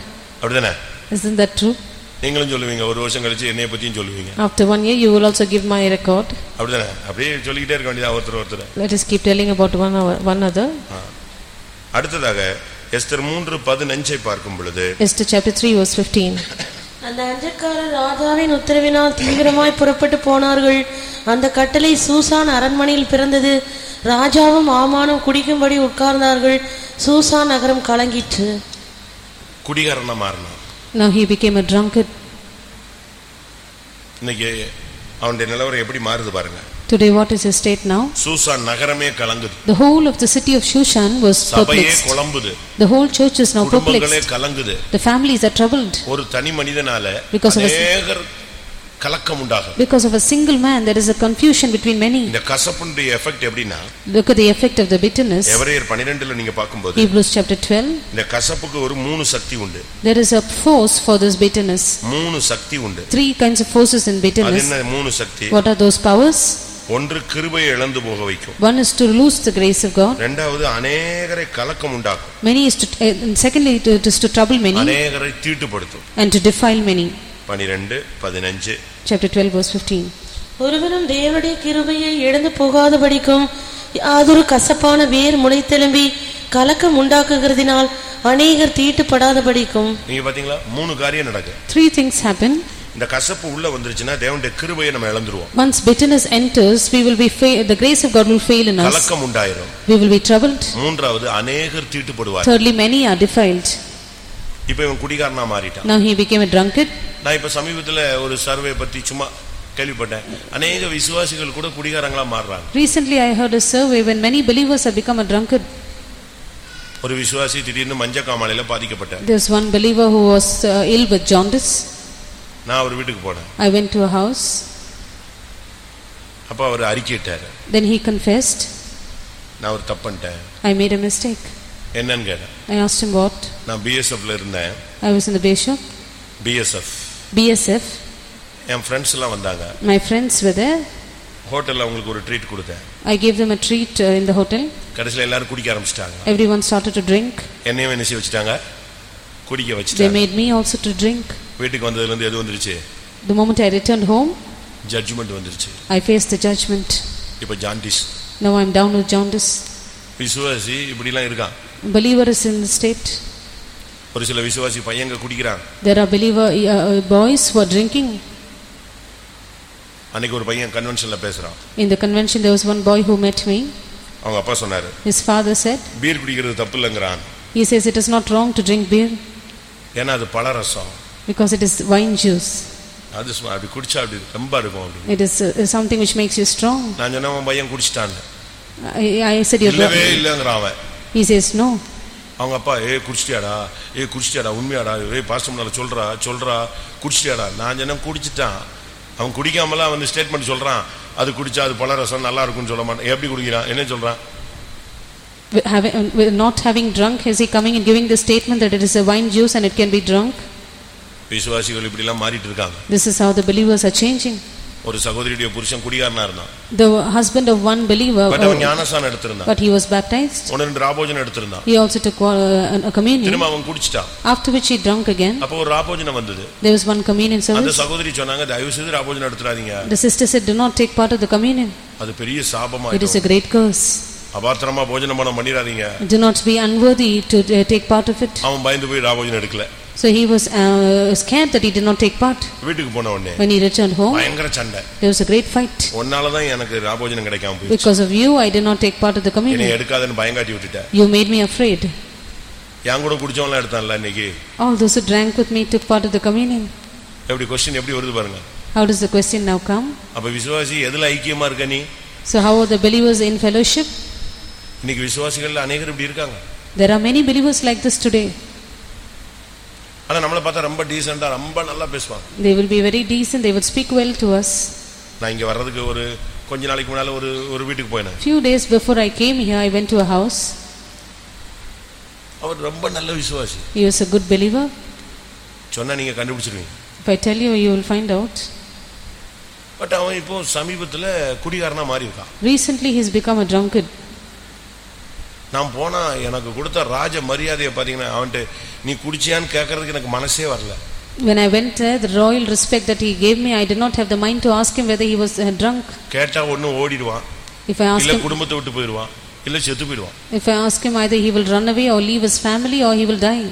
அப்படிதானே
Isn't that true?
நீங்களும் சொல்லுவீங்க ஒரு வருஷம் கழிச்சு என்னைய பத்தியும் சொல்லுவீங்க
After one year you will also give my record.
அப்படிதானே அப்படியே சொல்லிக்கிட்டே இருக்க வேண்டியதா ஒருத்தர் ஒருத்தர்
Let us keep telling about one, one another.
அடுத்ததாக எஸ்தர் மூன்று பதினஞ்சை பார்க்கும் பொழுது
Esther chapter 3 verse 15.
அந்த அஞ்சற்காரர் ராஜாவின் உத்தரவினால் தீவிரமாய் புறப்பட்டு போனார்கள். அந்த கட்டளை சூசான் அரண்மனையில் பிறந்தது. ராஜாவும் ஆமானும் குடிக்கும்படி உட்கார்ந்தார்கள். சூசான் நகரம் கலங்கிற்று.
குடிகாரனா மாறினான்.
Now he became a drunkard.
இன்னைக்கு அவனுடைய நிலவரம் எப்படி மாறுது பாருங்க.
Today what is his state now?
Shushan நகரமே கலங்குது
The whole of the city of Shushan was
சபையே
perplexed.
குழம்புது
The whole church is now
குடும்பங்களே
perplexed.
கலங்குது
The families are troubled.
ஒரு தனி மனிதனால
Because of a-
அநேகர் கலக்கம் உண்டாகும்
Because of a single man, there is a confusion between many.
இந்த கசப்புடைய எஃபெக்ட் எப்படின்னா
Look at the effect of the bitterness.
எவரையர் பனிரெண்டுல நீங்க பார்க்கும்போது
Hebrews chapter 12.
இந்த கசப்புக்கு ஒரு மூணு சக்தி உண்டு
There is a force for this bitterness.
மூணு சக்தி உண்டு
Three kinds of forces in
அது
bitterness.
என்ன மூணு சக்தி
What are those powers?
ஒன்று கிருபையை இழந்து போக வைக்கும்
One is to lose the grace of God.
ரெண்டாவது அநேகரை கலக்கம் உண்டாக்கும்
Many is to, uh, and secondly, it is to trouble many
அநேகரை தீட்டுப்படுத்தும்
and to defile many.
பனிரெண்டு பதினஞ்சு
Chapter 12 verse 15.
ஒருவனும் தேவனுடைய கிருபையை இழந்து போகாதபடிக்கும் யாதொரு கசப்பான வேர் முளைத்தெலும்பி கலக்கம் உண்டாக்குகிறதினால் அநேகர் தீட்டுப்படாதபடிக்கும்
நீங்க பாத்தீங்களா மூணு காரியம் நடக்கும்
Three things happen.
இந்த கசப்பு உள்ள வந்துருச்சுன்னா தேவனுடைய கிருபையை நம்ம இழந்துருவோம்
Once bitterness enters, we will be fa- the grace of God will fail in us.
கலக்கம் உண்டாயிரும்
We will be troubled.
மூன்றாவது அநேகர் தீட்டுப்படுவார்
Thirdly, many are defiled.
இப்ப இவன் குடிகாரனா மாறிட்டான்
Now he became a drunkard.
நான் இப்ப சமீபத்துல ஒரு சர்வே பத்தி சும்மா கேள்விப்பட்டேன் அநேக விசுவாசிகள் கூட குடிகாரங்களா மாறுறாங்க
Recently, I heard a survey when many believers have become a drunkard.
ஒரு விசுவாசி திடீர்னு மஞ்ச காமாலையில பாதிக்கப்பட்டார்
There's one believer who was uh, ill with jaundice.
நான் அவர் வீட்டுக்கு போனேன்
I went to a house.
அப்ப அவர் அறிக்கையிட்டாரு
Then he confessed,
நான் ஒரு தப்பு பண்ணிட்டேன்
I made a mistake.
என்னன்னு கேட்டேன்
I asked him what.
நான் பிஎஸ்எஃப்ல இருந்தேன்
I was in the bishop,
BSF
BSF.
என் ஃப்ரெண்ட்ஸ் எல்லாம் வந்தாங்க
My friends were there.
ஹோட்டல்ல அவங்களுக்கு ஒரு ட்ரீட் கொடுத்தேன்
I gave them a treat uh, in the hotel.
கடைசியில எல்லாரும் குடிக்க ஆரம்பிச்சிட்டாங்க
Everyone started to drink.
என்னையும் என்ன செய்ய வச்சுட்டாங்க குடிக்க
They
வச்சுட்டாங்க
made me also to drink.
வீட்டுக்கு வந்ததுல இருந்து எது வந்துருச்சு
The moment I returned home,
judgment வந்துருச்சு
I faced the judgment.
இப்ப jaundice
Now I'm down with jaundice.
விசுவாசி இப்படிலாம் இருக்கான்
A believer is in the state.
ஒரு சில விசுவாசி பையங்க குடிக்கிறான்
There are believer uh, uh, boys who are drinking.
அன்னைக்கு ஒரு பையன் கன்வென்ஷன்ல பேசுறான்
In the convention, there was one boy who met me.
அவங்க அப்பா சொன்னாரு
His father said,
பீர் குடிக்கிறது தப்பு இல்லைங்கிறான்
he says it is not wrong to drink beer
ஏன்னா அது பழரசம்
because it is wine juice.
அது அப்படி குடிச்சா அப்படி ரொம்ப இருக்கும் அப்படி.
It is uh, something which makes you strong.
நான் சொன்ன உன் பையன் குடிச்சிட்டான்.
I, I said, your
இல்லவே
brother.
இல்லைங்கிறான் அவன்.
He says, no.
அவங்க அப்பா ஏ குடிச்சிட்டியாடா? ஏ குடிச்சிட்டியாடா? உண்மையாடா? ஏ பாஸ்டம்னால சொல்றா சொல்றா. குடிச்சிட்டியாடா? நான் சொன்னேன் குடிச்சிட்டான். அவன் குடிக்காமலாம் வந்து ஸ்டேட்மெண்ட் சொல்றான். அது குடிச்சா அது பழரசம் நல்லா இருக்கும்னு சொல்ல மாட்டான். எப்படி குடிக்கிறான்? என்ன சொல்றான்?
Having, not having drunk, is he coming and giving the statement that it is a wine juice and it can be drunk?
விசுவாசிகள் இப்படி எல்லாம் மாறிட்டு இருக்காங்க
This is how the believers are changing.
ஒரு சகோதரியுடைய புருஷன் குடிகாரனா இருந்தான்
The husband of one believer,
but அவன்
uh,
ஞானசானம் எடுத்திருந்தான்
but he was baptized.
ஒன்னு ரெண்டு ராபோஜனம் எடுத்திருந்தான்
He also took uh, a communion,
திரும்ப அவன் குடிச்சிட்டான்
after which he drunk again.
அப்போ ஒரு ராபோஜனம் வந்தது
There was one communion
அந்த
service.
சகோதரி சொன்னாங்க தயவு செய்து ராபோஜனம் எடுத்துறாதீங்க
The sister said, do not take part of the communion.
அது பெரிய
It is
சாபமாயிடும்
a great curse.
அபாத்திரமா போஜனம் பண்ண பண்ணிடாதீங்க
Do not be unworthy to uh, take part of it.
அவன் பயந்து போய் ராபோஜனம் எடுக்கல
So he was uh, scared that he did not take part.
வீட்டுக்கு போன உடனே
When he returned home,
பயங்கர சண்டை
there was a great fight.
உன்னாலதான் எனக்கு ராபோஜனம் கிடைக்காம போயிடுச்சு
Because of you, I did not take part of the
என்னை
communion.
எடுக்காதன்னு பயங்காட்டி விட்டுட்ட
You made me afraid.
என் கூட குடிச்சவன்லாம் எடுத்தான்ல இன்னைக்கு
All those who drank with me took part of the communion.
எப்படி question எப்படி வருது பாருங்க
How does the question now come?
அப்ப விசுவாசி எதுல ஐக்கியமா இருக்க நீ
So how are the believers in fellowship?
இன்னைக்கு விசுவாசிகள்ல அநேகர் இப்படி இருக்காங்க
There are many believers like this today.
ஆனா நம்மளை பார்த்தா ரொம்ப டீசெண்டா ரொம்ப நல்லா பேசுவாங்க
They will be very decent, they will speak well to us.
நான் இங்க வர்றதுக்கு ஒரு கொஞ்ச நாளைக்கு முன்னால ஒரு ஒரு வீட்டுக்கு போயினேன்
Few days before I came here, I went to a house.
அவர் ரொம்ப நல்ல விசுவாசி
He was a good believer.
சொன்னா நீங்க கண்டுபிடிச்சிருவீங்க
If I tell you, you will find out.
But அவன் இப்போ சமீபத்துல குடிகாரனா மாறி இருக்கான்
Recently, he's become a drunkard.
நான் போனா எனக்கு கொடுத்த ராஜ மரியாதையை பாத்தீங்கன்னா அவன்ட்டு நீ குடிச்சியான்னு கேட்கறதுக்கு எனக்கு மனசே வரல
When I went there, the royal respect that he gave me, I did not have the mind to ask him whether he was uh, drunk.
கேட்டா ஒண்ணு ஓடிடுவான்
If I ask
இல்ல
him,
குடும்பத்தை விட்டு போயிடுவான் இல்ல செத்து போயிடுவான்
if I ask him, either he will run away or leave his family or he will die.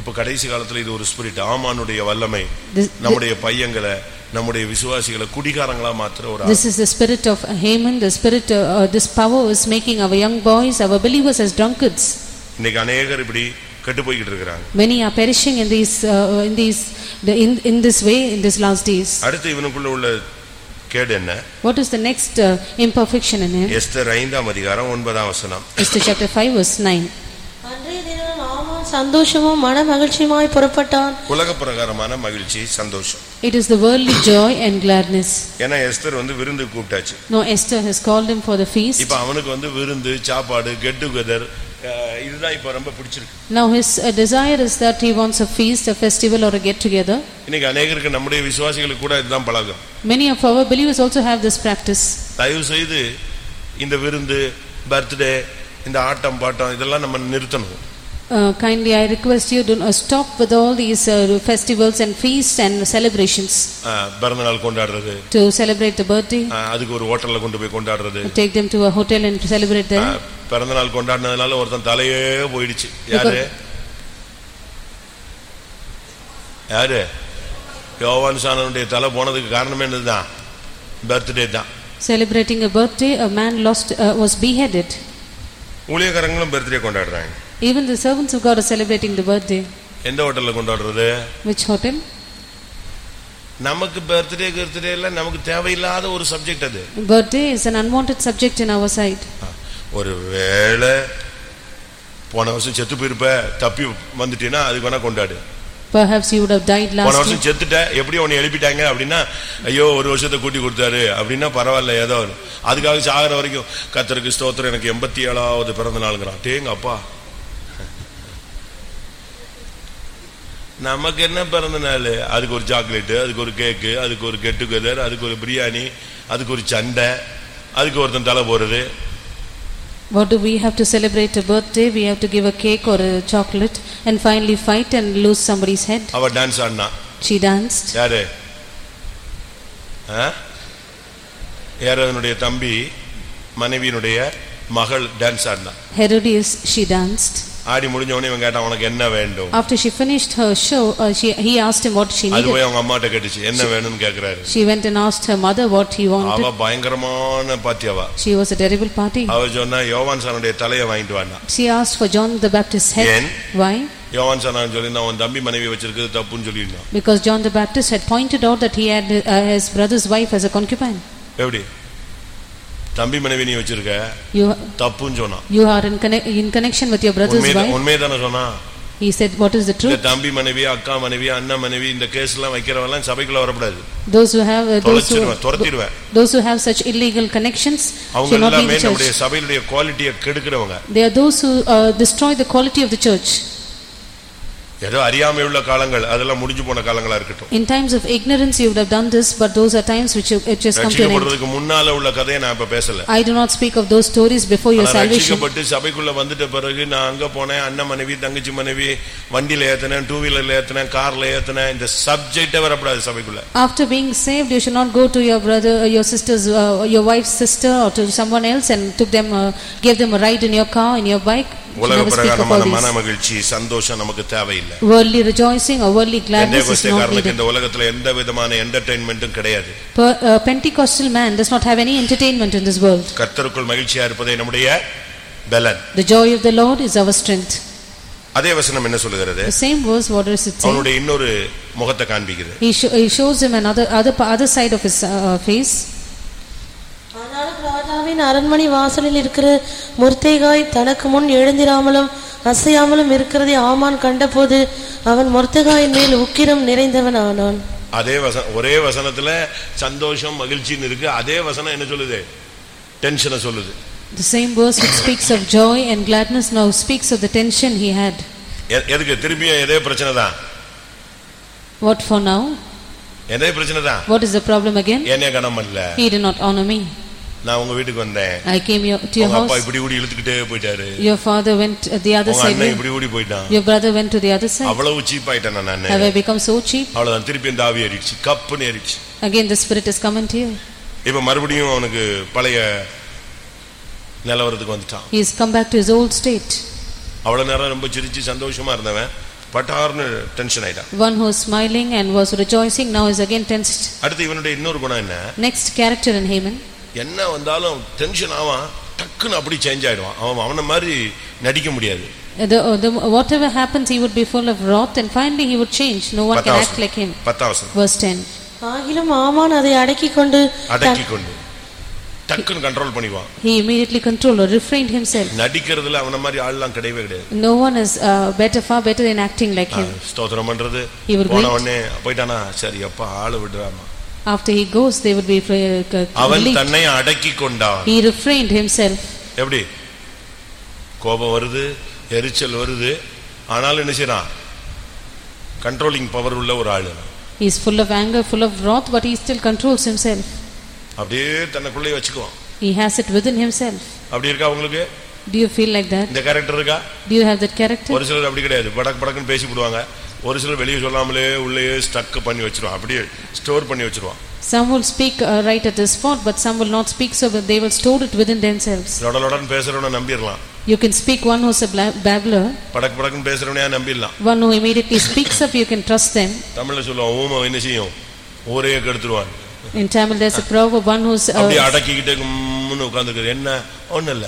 இப்ப கடைசி காலத்துல இது ஒரு ஸ்பிரிட் ஆமானுடைய வல்லமை
This,
நம்முடைய பையங்களை நம்முடைய விசுவாசிகளை குடிகாரங்களா மாத்திர ஒரு
this is the spirit of Haman. The spirit, uh, uh, this power is making our young boys, our believers as drunkards.
இன்னைக்கு அநேகர் இப்படி கெட்டு போய்கிட்டு இருக்கிறாங்க
Many are perishing in these, uh, in these, the, in, in this way in these last days.
அடுத்து இவனுக்குள்ள உள்ள கேடு என்ன
What is the next uh, imperfection in him?
Esther ஐந்தாம் அதிகாரம் ஒன்பதாம் வசனம்
Esther chapter 5 verse 9.
சந்தோஷமும் மன மகிழ்ச்சியுமாய் புறப்பட்டான்
உலக பிரகாரமான மகிழ்ச்சி சந்தோஷம்
It is the worldly joy and gladness.
ஏன்னா எஸ்தர் வந்து விருந்து கூப்பிட்டாச்சு
No, Esther has called him for the feast.
இப்ப அவனுக்கு வந்து விருந்து சாப்பாடு கெட் டுகெதர் இதுதான் இப்ப ரொம்ப பிடிச்சிருக்கு
Now his uh, desire is that he wants a feast, a festival or a get together.
இன்னைக்கு அநேகருக்கு நம்முடைய விசுவாசிகளுக்கு கூட இதுதான் பழக்கம்
Many of our believers also have this practice.
தயவு செய்து இந்த விருந்து பர்த்டே இந்த ஆட்டம் பாட்டம் இதெல்லாம் நம்ம நிறுத்தணும்
Uh, kindly, I request you do not stop with all these uh, festivals and feasts and celebrations.
அஹ், பிறந்த நாள் கொண்டாடுறது
To celebrate the birthday,
அஹ், அதுக்கு ஒரு ஹோட்டல்ல கொண்டு போய் கொண்டாடுறது
take them to a hotel and celebrate there.
அஹ், பிறந்த நாள் கொண்டாடினதுனால ஒருத்தன் தலையே போயிடுச்சு யாரு யாரு யோவான் சாணனுடைய தலை போனதுக்கு காரணமே என்னதுதான் பர்த்டே தான்
Celebrating a birthday, a man lost uh, was beheaded.
ஊழியக்காரங்களும் பர்த்டே கொண்டாடுறாங்க
Even the servants of God are celebrating the birthday.
எந்த ஹோட்டல்ல கொண்டாடுறது
Which hotel?
நமக்கு பர்த்டே பர்த்டே எல்லாம் நமக்கு தேவையில்லாத ஒரு சப்ஜெக்ட் அது
Birthday is an unwanted subject in our side.
ஒரு வேளை போன வருஷம் செத்து போயிருப்ப தப்பி வந்துட்டீன்னா அதுக்கு வேணா கொண்டாடு
Perhaps you would have died
போன
last year.
வருஷம் செத்துட்ட எப்படி உன்னை எழுப்பிட்டாங்க அப்படின்னா ஐயோ ஒரு வருஷத்தை கூட்டி கொடுத்தாரு அப்படின்னா பரவாயில்ல ஏதோ ஒண்ணு. அதுக்காக சாகிற வரைக்கும் கத்தருக்கு ஸ்தோத்திரம் எனக்கு எண்பத்தி ஏழாவது பிறந்த நாளுங்கிறான் டேங்க அப்பா நமக்கு என்ன பிறந்த நாள் அதுக்கு ஒரு சாக்லேட்டு அதுக்கு ஒரு கேக்கு அதுக்கு ஒரு கெட் டுகெதர் அதுக்கு ஒரு பிரியாணி அதுக்கு ஒரு சண்டை அதுக்கு ஒருத்தன் தலை போறது
What do we have to celebrate a birthday? We have to give a cake or a chocolate and finally fight and lose somebody's head.
அவ டான்ஸ் ஆடினா
She danced.
யாரு ஆ? ஏரோதனுடைய தம்பி மனைவியினுடைய மகள் டான்ஸ் ஆடினா
Herodias, she danced.
ஆடி முடிஞ்ச உடனே இவன் கேட்டான் உனக்கு என்ன வேண்டும்
After she finished her show, uh, she, he asked him what she
அது
needed.
போய் அவங்க அம்மாட்ட கேட்டுச்சு என்ன வேணும்னு கேக்குறாரு
She went and asked her mother what he
அவ
wanted.
பயங்கரமான பாத்தியவா
She was a terrible party.
அவ சொன்னா யோவான் சானுடைய தலையை வாங்கிட்டு வாண்டா
She asked for John the Baptist's head.
ஏன்?
Why?
யோவான் சானான்னு சொல்லி நான் உன் தம்பி மனைவி வச்சிருக்கிறது தப்புன்னு சொல்லியிருந்தான்
Because John the Baptist had pointed out that he had uh, his brother's wife as a concubine.
எப்படி தம்பி மனைவி நீ வச்சிருக்க தப்புன்னு சொன்னான்
you are in, conne- in connection with your brother's
உண்மையை
wife.
உண்மையை தானே சொன்னா
He said, what is the
இந்த
truth?
தம்பி மனைவி அக்கா மனைவி அண்ணன் மனைவி இந்த கேஸ் எல்லாம் வைக்கிறவெல்லாம் சபைக்குள்ள வரக்கூடாது
Those who have, uh, those
தொலைச்சிருவேன்
who,
துரத்திடுவேன்
those who have such illegal connections
அவங்க எல்லாமே
church.
சபையினுடைய குவாலிட்டியை கெடுக்கிறவங்க
They are those who uh, destroy the quality of the church.
ஏதோ அறியாமை உள்ள காலங்கள் அதெல்லாம் முடிஞ்சு போன காலங்களா இருக்கட்டும்
In times of ignorance you would have done this, but those are times which you- which has come to an end.
ரட்சிக்கப்படுறதுக்கு முன்னால உள்ள கதையை நான் இப்ப பேசல
I do not speak of those stories before your
ஆனா
salvation.
ரட்சிக்கப்பட்டு சபைக்குள்ள வந்துட்ட பிறகு நான் அங்க போனேன் அண்ணன் மனைவி தங்கச்சி மனைவி வண்டியில ஏத்தினேன் டூ வீலர்ல ஏத்தினேன் கார்ல ஏத்தினேன் இந்த சப்ஜெக்டே வரக்கூடாது சபைக்குள்ள
After being saved, you should not go to your brother, uh, your sister's, uh, your wife's sister or to someone else and took them, uh, gave them a ride in your car, in your bike.
உலக பிரகாரமான மன. மகிழ்ச்சி சந்தோஷம் நமக்கு தேவையில்லை
Worldly rejoicing or worldly gladness is not
காரணத்துக்கு
needed.
இந்த உலகத்துல எந்த விதமான கிடையாது
Per- uh, Pentecostal man does not have any entertainment in this world.
கர்த்தருக்குள் மகிழ்ச்சியா இருப்பதே நம்முடைய பலன்
The joy of the Lord is our strength.
அதே வசனம் என்ன சொல்லுகிறது
The same verse, what does it say?
அவனுடைய இன்னொரு முகத்தை காண்பிக்குது
He sho- he shows him another, other, other side of his uh, face.
ராஜாவின் அரண்மனை வாசலில் இருக்கிற முர்த்தேகாய் தனக்கு முன் எழுந்திராமலும் அசையாமலும் இருக்கிறதை ஆமான் கண்டபோது அவன் முர்த்தேகாயின் மேல் உக்கிரம் நிறைந்தவன் ஆனான்
அதே ஒரே வசனத்துல சந்தோஷம் மகிழ்ச்சின்னு இருக்கு அதே வசனம் என்ன சொல்லுது டென்ஷனை சொல்லுது
The same verse which speaks of joy and gladness now speaks of the tension he had.
எதுக்கு திரும்பியும் இதே பிரச்சனை தான்
What for now?
இதே பிரச்சனை தான்
What is the problem again?
என்னைய கனம் பண்ணல
He did not honor me.
நான் உங்க வீட்டுக்கு வந்தேன்
I came your, to your
உங்க அப்பா
house.
இப்படி ஊடி இழுத்துக்கிட்டே போயிட்டாரு
Your father went uh, the other
உங்க
side.
அண்ணன் இப்படி ஊடி போயிட்டான்
Your brother went to the other side.
அவ்வளவு சீப் ஆயிட்டேன் நான்
Have I become so cheap?
அவ்வளவுதான் திருப்பி இந்த ஆவி ஏறிடுச்சு கப்புன்னு ஏறிடுச்சு
Again the spirit has come into you.
இப்ப மறுபடியும் அவனுக்கு பழைய நிலவரத்துக்கு வந்துட்டான்
He has come back to his old state.
அவ்வளவு நேரம் ரொம்ப சிரிச்சு சந்தோஷமா இருந்தவன் பட்டார்னு டென்ஷன் ஆயிட்டான்
One who was smiling and was rejoicing now is again tensed.
அடுத்து இவனுடைய இன்னொரு குணம் என்ன
Next character in Haman.
என்ன வந்தாலும் டென்ஷன் ஆவான் டக்குன்னு அப்படி சேஞ்ச் ஆயிடுவான் அவன் அவன மாதிரி நடிக்க முடியாது
Uh, The, uh, the, whatever happens, he would be full of wrath and finally he would change. No one can act like him. Verse 10.
ஆகிலும் ஆமான் அதை அடக்கிக் கொண்டு
அடக்கி கொண்டு டக்குன்னு கண்ட்ரோல் பண்ணிக்குவான்
He immediately controlled or refrained himself.
நடிக்கிறதுல அவன மாதிரி ஆள்லாம் கிடையவே கிடையாது
No one is uh, better, far better in acting like him.
ஸ்தோத்திரம் பண்றது போன. உடனே போயிட்டானா சரி அப்பா ஆளு விடுறாமா
After he goes, they would be uh, uh,
அவன். தன்னை அடக்கி கொண்டான்
He refrained himself.
எப்படி கோபம் வருது எரிச்சல் வருது ஆனாலும் என்ன செய்யறான் கண்ட்ரோலிங் பவர் உள்ள ஒரு ஆளு
He is full of anger, full of wrath, but he still controls himself.
அப்படியே தன்னைக்குள்ளே வச்சுக்குவான்
He has it within himself.
அப்படி இருக்கா உங்களுக்கு
Do you feel like that?
இந்த கேரக்டர் இருக்கா
Do you have that character?
ஒரு சிலர் அப்படி கிடையாது படக்கு படக்குன்னு பேசி விடுவாங்க ஒரு சிலர் வெளியே சொல்லாமலே உள்ளேயே ஸ்டக் பண்ணி வச்சிருவான் அப்படியே ஸ்டோர் பண்ணி வச்சிருவான்
Some will speak uh, right at the spot, but some will not speak so, but they will store it within themselves.
லொடலொடன்னு பேசுறவன நம்பிடலாம்
You can speak one who's a bla- babbler,
படக்கு படக்குன்னு பேசுறவனையா நம்பிடலாம்
one who immediately speaks up, you can trust them.
தமிழ்ல சொல்லுவான் ஊமை என்ன செய்யும் ஊரையே கெடுத்துருவான்
In Tamil, there's a proverb, one who's,
அப்படியே
uh,
அடக்கிக்கிட்டே கும்முன்னு உட்கார்ந்துருக்குது என்ன ஒண்ணு இல்ல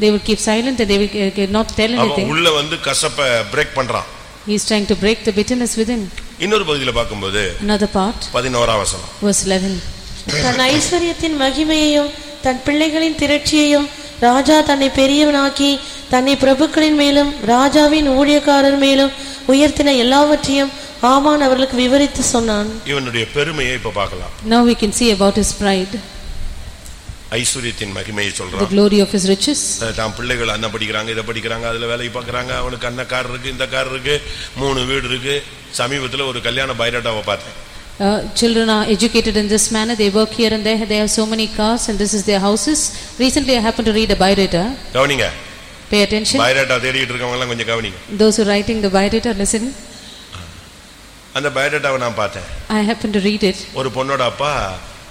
they will keep silent and they will uh, not tell
அவன்
anything.
உள்ள வந்து கசப்ப பிரேக் பண்றான்
He's trying to break the bitterness within.
இன்னொரு பகுதியில பார்க்கும்போது
Another part,
பதினோராம் வசனம்.
Verse 11.
தன் ஐஸ்வர்யத்தின் மகிமையையும் தன் பிள்ளைகளின் திரட்சியையும் ராஜா தன்னை பெரியவனாக்கி தன்னை பிரபுக்களின் மேலும் ராஜாவின் ஊழியக்காரர் மேலும் உயர்த்தின எல்லாவற்றையும் ஆமான் அவர்களுக்கு விவரித்து சொன்னான்.
இவனுடைய பெருமையை இப்ப பார்க்கலாம்.
Now we can see about his pride,
ஐஸ்வர்யத்தின் மகிமையை
the
சொல்றான்
glory of his riches.
தான் பிள்ளைகள் அண்ணன் படிக்கிறாங்க இதை படிக்கிறாங்க அதுல வேலைக்கு பார்க்கறாங்க அவனுக்கு அண்ணன் கார் இருக்கு இந்த கார் இருக்கு மூணு வீடு இருக்கு சமீபத்துல ஒரு கல்யாண பைரட்டாவை பார்த்தேன்
Uh, children are educated in this manner, they work here and there, they have so many cars and this is their houses. Recently I happened to read a biodata,
கவனிங்க
pay attention.
பைரட்டா தேடிட்டு இருக்கவங்க எல்லாம் கொஞ்சம் கவனிங்க
Those who are writing the biodata, listen.
அந்த பயோடேட்டாவை நான் பார்த்தேன்
I happened to read it.
ஒரு பொண்ணோட அப்பா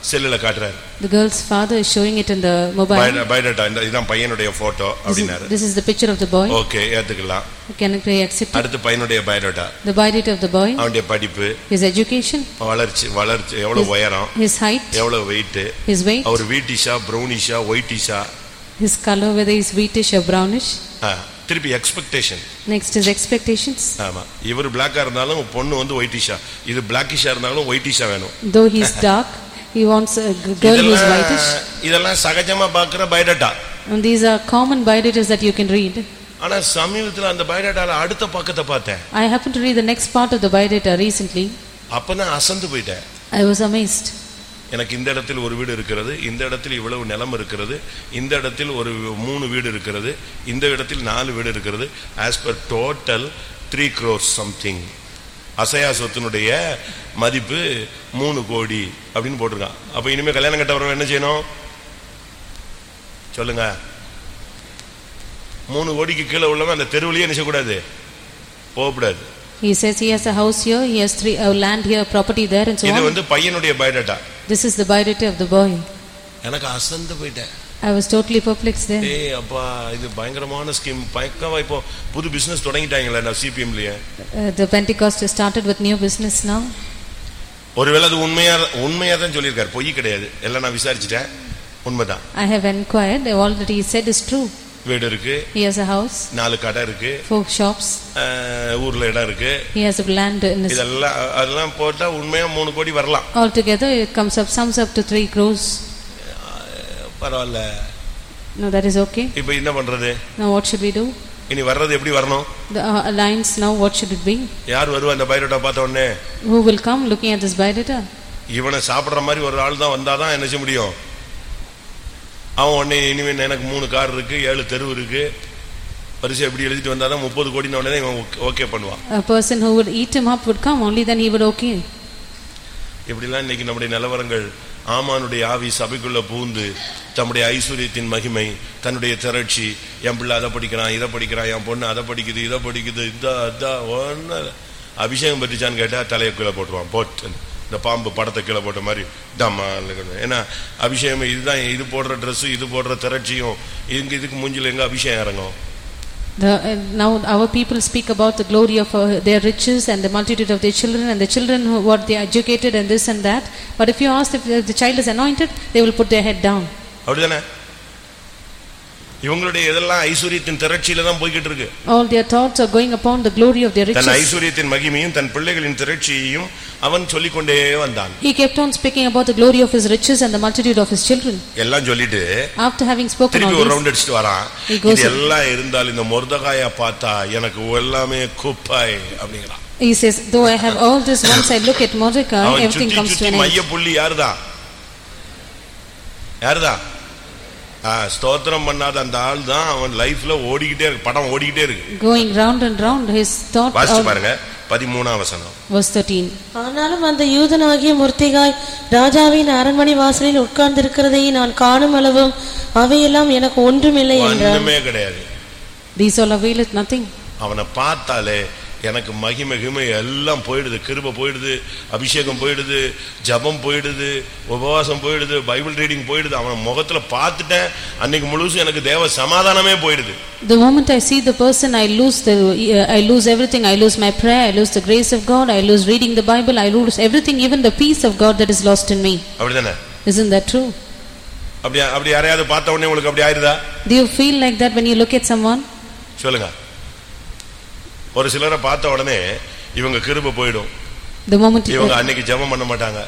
செல்லுல காட்டுறாரு
The girl's father is showing it in the mobile.
Biodata இந்த இதான் பையனுடைய போட்டோ
This
அப்படின்னாரு
is, this is the picture of the boy.
Okay ஏத்துக்கலாம்
Can I accept it?
அடுத்து பையனுடைய biodata
The biodata of the boy,
அவனுடைய படிப்பு
his education,
வளர்ச்சி வளர்ச்சி எவ்வளவு உயரம்
his height,
எவ்வளவு வெயிட்
his weight,
அவர் வீட்டிஷா ப்ரௌனிஷா ஒயிட்டிஷா
his color, whether he's wheatish or brownish.
திருப்பி எக்ஸ்பெக்டேஷன்
Next is expectations.
ஆமா இவர் பிளாக்கா இருந்தாலும் பொண்ணு வந்து ஒயிட்டிஷா இது பிளாக்கிஷா இருந்தாலும் ஒயிட்டிஷா வேணும்
Though he's dark, he wants a girl who is whitish.
இதெல்லாம் சகஜமா பாக்குற biodata
And these are common biodatas that you can read.
ஆனா சமீபத்துல அந்த பயோடேட்டால அடுத்த பக்கத்தை பார்த்தேன்
I happened to read the next part of the biodata recently.
அப்பதான் அசந்து போயிட்டேன்
I was amazed.
எனக்கு இந்த இடத்தில் ஒரு வீடு இருக்கிறது இந்த இடத்தில் இவ்வளவு நிலம் இருக்கிறது இந்த இடத்தில் ஒரு மூணு வீடு இருக்கிறது இந்த இடத்தில் நாலு வீடு இருக்கிறது as per total three crores something அசையா சொத்தினுடைய மதிப்பு மூணு கோடி அப்படின்னு போட்டிருக்கான். அப்ப இனிமே கல்யாணம் கட்டவரவன் என்ன செய்யணும்? சொல்லுங்க. மூணு கோடிக்கு கீழே உள்ளவன் அந்த தெருவுலயே என்ன செய்யக்கூடாது? போகக்கூடாது.
He says he has a house here, he has three uh, land here, property there and so
இது
on.
வந்து பையனுடைய biodata.
This is the biodata of the boy.
எனக்கு அசந்து போயிட்டேன்.
I was totally perplexed there.
ஏய் அப்பா இது பயங்கரமான ஸ்கீம் பயங்கரமா இப்போ புது பிசினஸ் தொடங்கிட்டாங்களே நான் சிபிஎம்லயே
Uh, the Pentecost has started with new business now.
ஒருவேளை அது உண்மையா உண்மையா தான் சொல்லியிருக்காரு பொய் கிடையாது எல்லாம் நான் விசாரிச்சுட்டேன் உண்மைதான்
I have inquired, that he said is true.
வீடு இருக்கு
He has a house,
நாலு கடை இருக்கு
four shops,
அஹ், ஊர்ல இடம் இருக்கு
he has a land in his...
இதெல்லாம் அதெல்லாம் போட்டா உண்மையா மூணு கோடி வரலாம்
Altogether, it comes up, sums up to three crores.
பரவாயில்ல
No, that is okay.
இப்போ என்ன பண்றது
Now what should we do?
இனி வர்றது எப்படி வரணும்
The uh, alliance now, what should it be?
யார் வருவா அந்த பைரோட்டா பார்த்த உடனே
Who will come looking at this biodata?
இவனை சாப்பிடுற மாதிரி ஒரு ஆள் தான் வந்தாதான் என்ன செய்ய முடியும் அவன் உடனே இனிமே எனக்கு மூணு கார் இருக்கு ஏழு தெரு இருக்கு பரிசு எப்படி எழுதிட்டு வந்தாதான் முப்பது கோடின உடனே இவன் ஓகே பண்ணுவான்
A person who would eat him up would come, only then he would okay.
இப்படிலாம் இன்னைக்கு நம்முடைய நிலவரங்கள் ஆமானுடைய ஆவி சபைக்குள்ள பூந்து தம்முடைய ஐஸ்வர்யத்தின் மகிமை தன்னுடைய திரட்சி என் பிள்ளை அதை படிக்கிறான் இதை படிக்கிறான் என் பொண்ணு அதை படிக்குது இதை படிக்குது இந்த அதான் ஒன்னு. அபிஷேகம் பற்றிச்சான்னு கேட்டால் தலையை கீழே போட்டுருவான் போட்டு. இந்த பாம்பு படத்தை கீழே போட்ட மாதிரி டம்மா ஏன்னா அபிஷேகம் இதுதான் இது போடுற ட்ரெஸ்ஸு இது போடுற திரட்சியும் இங்கே இதுக்கு மூஞ்சில் எங்கே அபிஷேகம் இறங்கும்?
The, uh, now our people speak about the glory of uh, their riches and the multitude of their children and the children who what they are educated and this and that. But if you ask if the the child is anointed, they will put their head down.
அப்படிதானே இவங்களுடைய இதெல்லாம் ஐஸ்வர்யத்தின் திரட்சியில தான் போய்கிட்டு இருக்கு
All their thoughts are going upon the glory of their
than
riches.
ஐஸ்வர்யத்தின் மகிமையும் தன் பிள்ளைகளின் திரட்சியையும் அவன் சொல்லிக்கொண்டே வந்தான்
He kept on speaking about the glory of his riches and the multitude of his children.
எல்லாம் சொல்லிட்டு
After having spoken
திருப்பி
all
ஒரு round அடிச்சுட்டு வரான் இது எல்லாம் இருந்தால் இந்த மொர்தகாய பார்த்தா எனக்கு எல்லாமே குப்பாய் அப்படிங்கிறான்
he says, though I have all this, once I look at Mordecai, everything comes to an end.
மைய புள்ளி யாருதான் யாருதான் ஸ்தோத்திரம் பண்ணாத அந்த ஆள் தான் அவன் லைஃப்ல ஓடிக்கிட்டே இருக்கு படம் ஓடிக்கிட்டே இருக்கு
Going round and round, his thought
வாசிச்சு பாருங்க பதிமூணாம் வசனம்
verse 13.
ஆனாலும் அந்த யூதனாகிய முர்த்திகாய் ராஜாவின் அரண்மனை வாசலில் உட்கார்ந்திருக்கிறதை நான் காணும் அளவும் அவையெல்லாம் எனக்கு ஒன்றுமில்லை என்றார்
ஒண்ணுமே கிடையாது
These all availeth nothing.
அவனை பார்த்தாலே எனக்கு மகிமை கிமை எல்லாம் போயிடுது கிருப போயிடுது அபிஷேகம் போயிடுது ஜபம் போயிடுது உபவாசம் போயிடுது பைபிள் ரீடிங் போயிடுது அவன் முகத்துல பார்த்துட்டேன் அன்னைக்கு முழுசும் எனக்கு தேவ சமாதானமே போயிடுது
The moment I see the person, I lose the, uh, I lose everything. I lose my prayer. I lose the grace of God. I lose reading the Bible. I lose everything, even the peace of God that is lost in me.
அப்படிதானே
Isn't that true?
அப்படி அப்படி யாரையாவது பார்த்த உடனே உங்களுக்கு அப்படி ஆயிருதா
Do you feel like that when you look at someone?
சொல்லுங்க ஒரு சிலரை பார்த்த உடனே இவங்க கிருப போயிடும். இவங்க அன்னைக்கு ஜெபம் பண்ண மாட்டாங்க.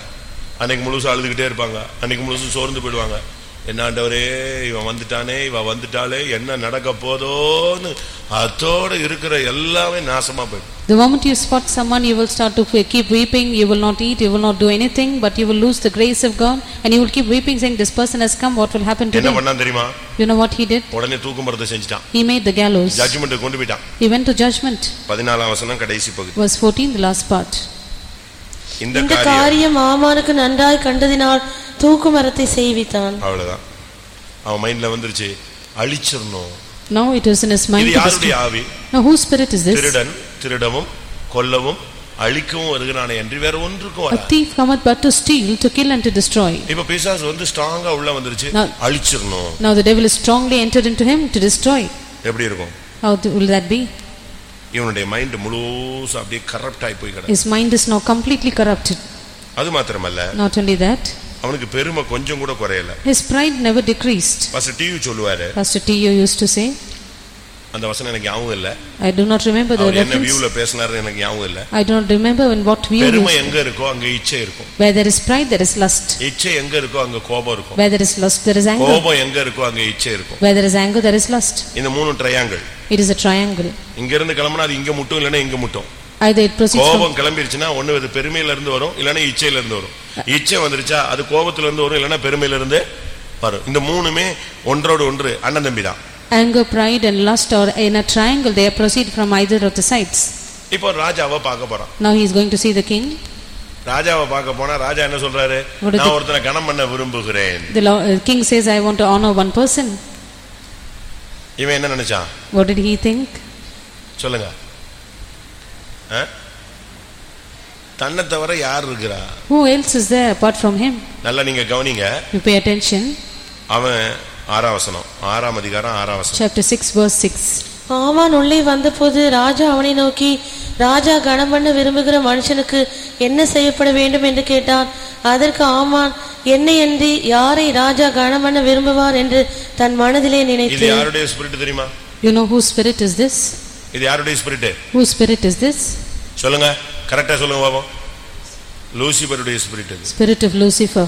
அன்னைக்கு முழுசும் அழுதுகிட்டே இருப்பாங்க. அன்னைக்கு முழுசும் சோர்ந்து போயிடுவாங்க. என்ன ஆண்டவரே இவன் வந்துட்டானே இவ வந்துட்டாலே என்ன நடக்க போதோன்னு அதோட இருக்கிற எல்லாமே நாசமா போயிடும்
the moment you spot someone, you will start to fe- keep weeping. You will not eat. You will not do anything. But you will lose the grace of God, and you will keep weeping, saying, "This person has come. What will happen to
என்ன
them?"
பண்ணான் தெரியுமா
You know what he did?
உடனே தூக்கு மரத்தை செஞ்சுட்டான்
He made the gallows.
Judgment கொண்டு போயிட்டான்
He went to judgment.
பதினாலாம் வசனம் கடைசி பகுதி
Verse 14, the last part.
இந்த
இந்த
காரியம்
காரியம் ஆமானுக்கு நன்றாய் கண்டதினால் தூக்கு மரத்தை செய்வித்தான்
அவ்வளவுதான் அவன் மைண்ட்ல வந்துருச்சு அழிச்சிடணும்
Now it is in his mind
இது யாருடைய. ஆவி
Now whose spirit is this?
திருடன் திருடவும் கொல்லவும் அழிக்கவும் வருகிறானே என்று வேற ஒன்றுக்கும்
A
வராது
thief cometh but to steal, to kill and to destroy.
இப்ப பிசாசு வந்து ஸ்ட்ராங்கா உள்ள வந்துருச்சு
நான்-
அழிச்சிடணும்
Now the devil is strongly entered into him to destroy.
எப்படி இருக்கும்
How will that be?
இவனுடைய மைண்ட் முழுசும் அப்படியே கரப்ட் ஆகி போய் கிடக்கு
His mind is now completely corrupted.
அது மாத்திரமல்ல
Not only that,
அவனுக்கு பெருமை கொஞ்சம் கூட குறையல
his pride never decreased.
First TV சொல்லுவாரு
Pastor T.O. used to say,
அந்த வசனம் எனக்கு ஞாபகம் இல்ல
I do not remember the
அவர் என்ன
reference.
வியூல பேசினாரு எனக்கு ஞாபகம் இல்ல
I do not remember in what view.
பெருமை
he-
எங்க இருக்கோ அங்க இச்சை இருக்கும்
Where there is pride, there is lust.
இச்சை எங்க இருக்கோ அங்க கோபம் இருக்கும்
Where there is lust, there is anger.
கோபம் எங்க இருக்கோ அங்க இச்சை இருக்கும்
Where there is anger, there is lust.
இந்த மூணு triangle
It is a triangle.
இங்க இருந்து கிளம்புனா அது இங்க முட்டும் இல்லைன்னா இங்க முட்டும்
Either it proceeds from
கோபம் கிளம்பிருச்சுன்னா ஒண்ணு இது பெருமையில இருந்து வரும் இல்லைன்னா இச்சையில இருந்து வரும் இச்சை வந்துருச்சா அது கோபத்துல இருந்து வரும் இல்லைன்னா பெருமையில இருந்து வரும் இந்த மூணுமே ஒன்றோடு ஒன்று அண்ணன் தம்பி தான்
anger, pride and lust are in a triangle. They proceed from either of the sides.
இப்போ ராஜாவை பார்க்க போறான்
Now he is going to see the king.
ராஜாவை பார்க்க போனா ராஜா என்ன சொல்றாரு நான்? ஒருத்தனை கணம் பண்ண விரும்புகிறேன்
The uh, king says, I want to honor one person.
இவன் என்ன நினைச்சான்
What did he think?
சொல்லுங்க? தன்னை தவிர யார் இருக்கிறா?
Who else is there apart from him?
நல்லா நீங்க கவனிங்க.
You pay attention.
அவன் ஆறாம் வசனம். ஆறாம் அதிகாரம் ஆறாம் வசனம்.
Chapter 6, verse 6.
ஆமான் உள்ளே வந்தபோது ராஜா அவனை நோக்கி ராஜா கனம் பண்ண விரும்புகிற மனுஷனுக்கு என்ன செய்யப்பட வேண்டும்? என்று கேட்டான். அதற்கு ஆமான் என்னை அன்றி யாரை ராஜா கனம் பண்ண விரும்புவார்? என்று தன் மனதிலே
இது
நினைத்து
யாருடைய ஸ்பிரிட் தெரியுமா?
You know whose spirit is this?
இது யாருடைய spirit
Whose spirit is this?
சொல்லுங்க. கரெக்டா சொல்லுங்க பாப்போம் லூசிபருடைய ஸ்பிரிட் இது.
Spirit of Lucifer.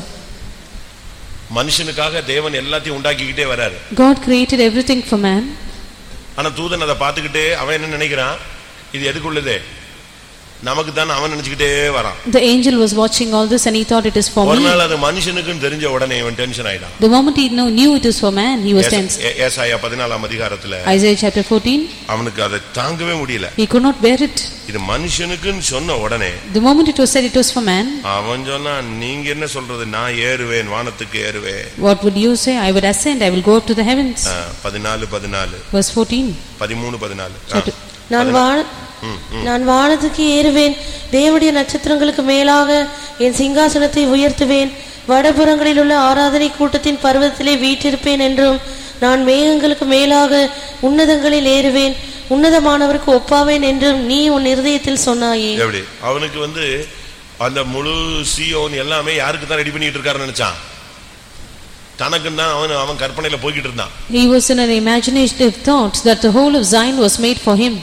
மனுஷனுக்காக தேவன் எல்லாத்தையும் உண்டாக்கிக்கிட்டே வராரு.
God created everything for man.
ஆனா தூதன் அதை பார்த்துக்கிட்டே அவன் என்ன நினைக்கிறான்? இது எதுக்குள்ளதே? நமக்கு தான் அவன் நினைச்சுக்கிட்டே வரான்
The angel was watching all this and he thought it is for
ஒரு
me.
நாள் அது மனுஷனுக்குன்னு தெரிஞ்ச உடனே இவன் டென்ஷன் ஆயிட்டான்
The moment he knew, knew it was for man, he was tense.
ஏச- ஏ- ஏசாயா பதினாலாம் அதிகாரத்துல
Isaiah chapter 14,
அவனுக்கு அதை தாங்கவே முடியல
he could not bear it.
இது மனுஷனுக்குன்னு சொன்ன உடனே
The moment it was said it was for man,
அவன் சொன்னா நீங்க என்ன சொல்றது நான் ஏறுவேன் வானத்துக்கு ஏறுவேன்
what would you say? I would ascend, I will go up to the heavens.
ஆ, பதினாலு பதினாலு
Verse 14.
பதிமூணு பதினாலு ஆ.
Chapter-
நான் வான நான் வானத்துக்கு ஏறுவேன். தேவனுடைய நட்சத்திரங்களுக்கு மேலாக என் சிங்காசனத்தை உயர்த்துவேன். வடபுறங்களில் உள்ள ஆராதனை கூட்டத்தின் பர்வதத்திலே வீற்றிருப்பேன் என்றும் நான் மேகங்களுக்கு மேலாக உன்னதங்களில் ஏறுவேன். உன்னதமானவருக்கு ஒப்பாவேன் என்றும் நீ உன் இருதயத்தில் சொன்னாயே.
அவனுக்கு வந்து அந்த முழு சியோன் எல்லாமே யாருக்கு தான் ரெடி பண்ணிட்டு இருக்காருன்னு நினைச்சான்? தனக்குன்னு தான் அவன் அவன் கற்பனையில போய்கிட்டு இருந்தான்.
He was in an imaginative thought that the whole of Zion was made for him.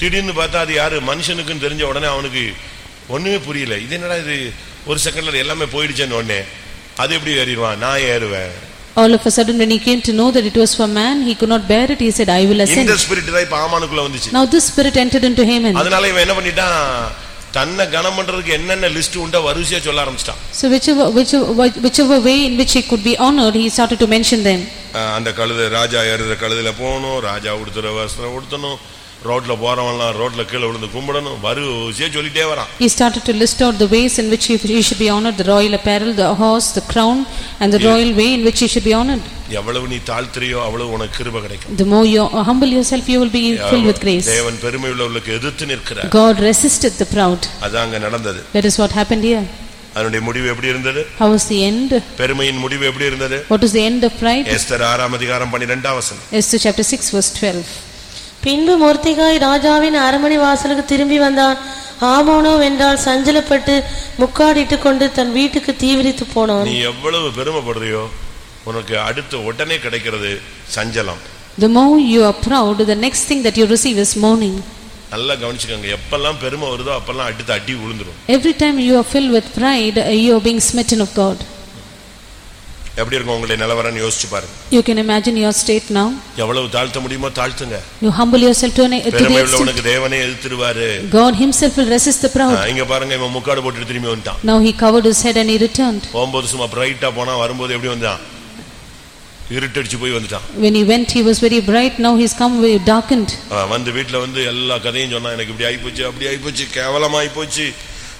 திடீர்னு பார்த்தா அது யாரு? மனுஷனுக்குன்னு தெரிஞ்ச உடனே அவனுக்கு ஒண்ணுமே புரியல. இது என்னடா இது? ஒரு செகண்ட்ல எல்லாமே போயிடுச்சேன்னு உடனே அது எப்படி ஏறிடுவான்? நான் ஏறுவேன்?
All of a sudden when he came to know that it was for man, he could not bear it. He said, I will ascend.
இந்த ஸ்பிரிட் தான் இப்ப ஆமானுக்குள்ள வந்துச்சு.
Now this spirit entered into him and
அதனால இவன் என்ன பண்ணிட்டான்? தன்னை கனம் பண்றதுக்கு என்னென்ன லிஸ்ட் உண்டோ வரிசையா சொல்ல ஆரம்பிச்சிட்டான்.
So whichever, whichever, whichever way in which he could be honored, he started to mention them.
அந்த கழுதை ராஜா ஏறுற கழுதையில போகணும் ராஜா உடுத்துற வஸ்திரம் உடுத்தணும். ரோட்ல போறவன்லாம் ரோட்ல கீழே விழுந்து கும்பிடணும் வரிசையா சொல்லிட்டே வரான்
He started to list out the ways in which he he should be honored, the royal apparel, the horse, the crown, and the royal way in which he should be honored.
எவ்வளவு நீ தாழ்த்துறியோ அவ்வளவு உனக்கு கிருப கிடைக்கும்
The more you humble yourself, you will be filled with grace.
தேவன் பெருமை உள்ளவர்களுக்கு எதிர்த்து நிற்கிறார்
God resisted the proud.
அதான் அங்க நடந்தது
That is what happened here.
அதனுடைய முடிவு எப்படி இருந்தது
How was the end?
பெருமையின் முடிவு எப்படி இருந்தது
What is the end of pride?
Esther ஆறாம் அதிகாரம் பன்னிரெண்டாம் வசனம்
Esther chapter 6 verse 12.
பின்பு மொர்த்திகாய் ராஜாவின் அரண்மனை வாசலுக்கு திரும்பி வந்தான் ஆமோனோ வென்றால் சஞ்சலப்பட்டு முக்காடிட்டுக் கொண்டு தன் வீட்டுக்கு தீவிரித்து போனான்
நீ எவ்வளவு பெருமைப்படுறியோ உனக்கு அடுத்த உடனே கிடைக்கிறது சஞ்சலம்
The more you are proud, the next thing that you receive is mourning.
நல்லா கவனிச்சுக்கோங்க எப்பெல்லாம் பெருமை வருதோ அப்பெல்லாம் அடுத்து அடி விழுந்துரும்
Every time you are filled with pride, you are being smitten of God.
எப்படி இருக்கும் உங்களுடைய நிலவரம்னு யோசிச்சு பாருங்க
You can imagine your state now.
எவ்வளவு தாழ்த்த முடியுமோ தாழ்த்துங்க
You humble yourself to, an, to
பெருமை
the extent.
உள்ளவனுக்கு தேவனே எதிர்த்துருவாரு
God himself will resist the proud.
இங்க பாருங்க இவன் முக்காடு போட்டு திரும்பி வந்துட்டான்
Now he covered his head and he returned.
போகும்போது சும்மா பிரைட்டா போனா வரும்போது எப்படி வந்தான் இருட்டடிச்சு போய் வந்துட்டான்
When he went, he was very bright. Now he's come very darkened.
அவன் வந்து வீட்டுல வந்து எல்லா கதையும் சொன்னான் எனக்கு இப்படி ஆயிப்போச்சு அப்படி ஆயிப்போச்சு கேவலமாயி போச்சு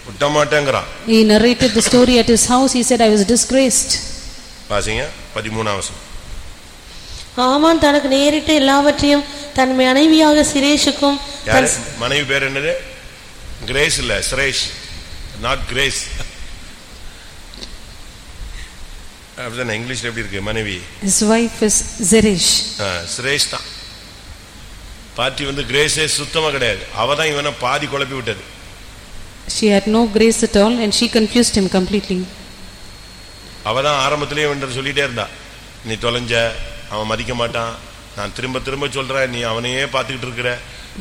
விட்ட மாட்டேங்கிறான்
He narrated the story at his house. He said, I was disgraced.
பாசிங்க பதிமூணாம் வசனம்
ஆமான் தனக்கு நேரிட்ட எல்லாவற்றையும் தன் மனைவியாக சிரேஷுக்கும்
மனைவி பேர் என்னது? கிரேஸ் இல்ல சுரேஷ். நாட் கிரேஸ் அப்படிதானே இங்கிலீஷ்ல எப்படி இருக்கு மனைவி?
His wife is Zeresh.
ஆ, சுரேஷ் தான். பாட்டி வந்து கிரேஸே சுத்தமா கிடையாது. அவ தான் இவனை பாதி குழப்பி விட்டது.
She had no grace at all and she confused him completely.
அவள் தான் ஆரம்பத்திலேயே வந்து சொல்லிகிட்டே இருந்தா நீ தொலைஞ்ச அவன் மதிக்க மாட்டான். நான் திரும்ப திரும்ப சொல்கிறேன் நீ அவனையே பார்த்துக்கிட்டு இருக்கிற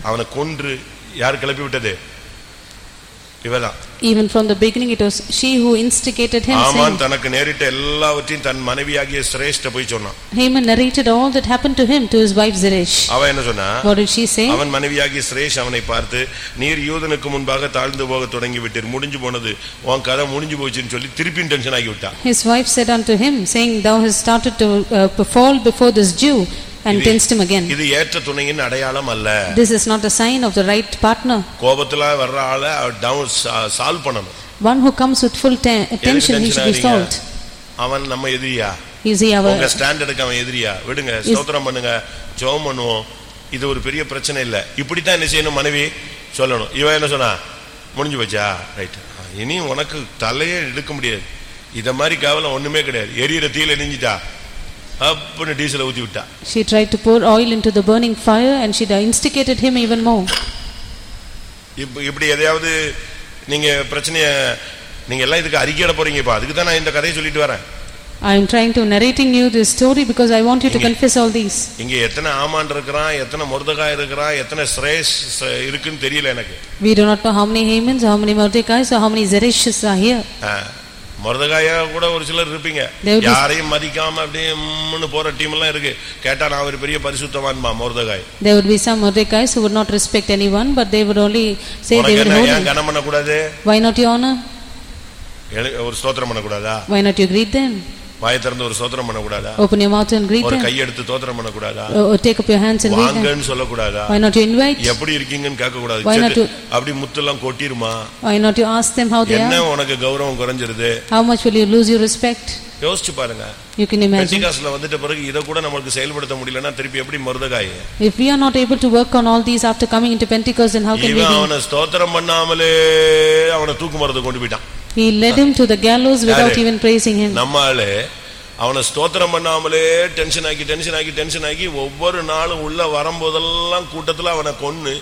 அவனை கொன்று யார் கிளப்பி விட்டது? இவதான்
Even from the beginning, it was she who instigated him
Haman
saying,
தனக்கு நேரிட்ட எல்லாவற்றையும் தன் மனைவியாகிய சிரேஷ்ட போய் சொன்னான்
Haman narrated all that happened to him to his wife Zeresh.
அவ என்ன சொன்னா
What did she say?
அவன் மனைவியாகிய சிரேஷ் அவனை பார்த்து நீர் யூதனுக்கு முன்பாக தாழ்ந்து போக தொடங்கி விட்டீர் முடிஞ்சு போனது உன் கதை முடிஞ்சு போச்சுன்னு சொல்லி திருப்பியும் டென்ஷன் ஆகி விட்டா
His wife said unto him, saying, Thou hast started to uh, fall before this Jew, And tensed him again.
இது ஏற்ற துணையின் அடையாளம் அல்ல.
This is not a sign of the right partner.
கோபத்துல வர்ற ஆளை டவுன் சால்வ் பண்ணணும்.
One who comes with full te- attention, he should be
tension
solved.
அவன் நம்ம எதிரியா?
Is he
உங்க ஸ்டாண்டர்டுக்கு அவன் எதிரியா? விடுங்க ஸ்தோத்திரம் பண்ணுங்க. ஜெபம் பண்ணுவோம். இது ஒரு பெரிய பிரச்சனை இல்ல. இப்படித்தான் என்ன செய்யணும் மனைவி? சொல்லணும். இவன் என்ன சொன்னா? முடிஞ்சு போச்சா? ரைட் இனி உனக்கு தலையே எடுக்க முடியாது. இத மாதிரி கவலை ஒண்ணுமே கிடையாது. எரியிற தீயில நெஞ்சிட்டா அப்படின்னு டீசலை ஊத்தி விட்டா
she tried to pour oil into the burning fire and she instigated him even more.
இப்ப இப்படி எதையாவது நீங்க பிரச்சனைய நீங்க எல்லாம் இதுக்கு அறிக்கையிட போறீங்க இப்ப அதுக்கு தான் நான் இந்த கதையை சொல்லிட்டு வரேன்
I am trying to narrating you this story because I want you to confess all these.
இங்க எத்தனை ஆமான் இருக்கிறான் எத்தனை முருதகாய் இருக்கிறான் எத்தனை சிரேஷ் இருக்குன்னு தெரியல எனக்கு
We do not know how many Hamans, how many Mordecais, or how many Zereshes are here.
முருதகாயா கூட ஒரு சிலர் இருப்பீங்க யாரையும் மதிக்காம அப்படியே உம்முன்னு போற டீம் எல்லாம் இருக்கு கேட்டா நான் ஒரு பெரிய பரிசுத்தவான்மா முருதகாய்
There would be some Mordecais who would not respect anyone, but they would only say they
உனக்கு
would
என்ன
hold
ஏன்
him.
கனம் பண்ணக்கூடாது
Why not you honor?
எழு- ஒரு ஸ்தோத்திரம் பண்ணக்கூடாதா
Why not you greet them?
வாயை திறந்து ஒரு ஸ்தோத்திரம் பண்ணக்கூடாதா
Open your mouth and greet
ஒரு
them.
கையெடுத்து தோத்திரம் பண்ணக்கூடாதா
Or or take up your hands and greet them.
வாங்கன்னு சொல்லக்கூடாதா
Why not you invite?
எப்படி இருக்கீங்கன்னு கேட்க கூடாது
Why not
சரி,
you-
அப்படி முத்தெல்லாம் கொட்டிருமா
Why not you ask them how they
என்ன? உனக்கு கௌரவம் குறைஞ்சிருது
How much will you lose your respect?
யோசிச்சு பாருங்க
You can imagine.
பெண்டிகாஸ்ல வந்துட்ட பிறகு இதை கூட நம்மளுக்கு செயல்படுத்த முடியலன்னா திருப்பி எப்படி Mordecai
If we are not able to work on all these after coming into Pentecost, then how can we
இவன்? அவனை ஸ்தோத்திரம் பண்ணாமலே அவனை தூக்கு மரத்தை கொண்டு போயிட்டான்
He led him to the gallows without even praising him.
நம்ம ஆளு அவனை ஸ்தோத்திரம் பண்ணாமலே டென்ஷன் ஆக்கி டென்ஷன் ஆக்கி டென்ஷன் ஆக்கி ஒவ்வொரு நாளும் உள்ள வரும்போதெல்லாம் கூட்டத்துல அவனை கொன்னு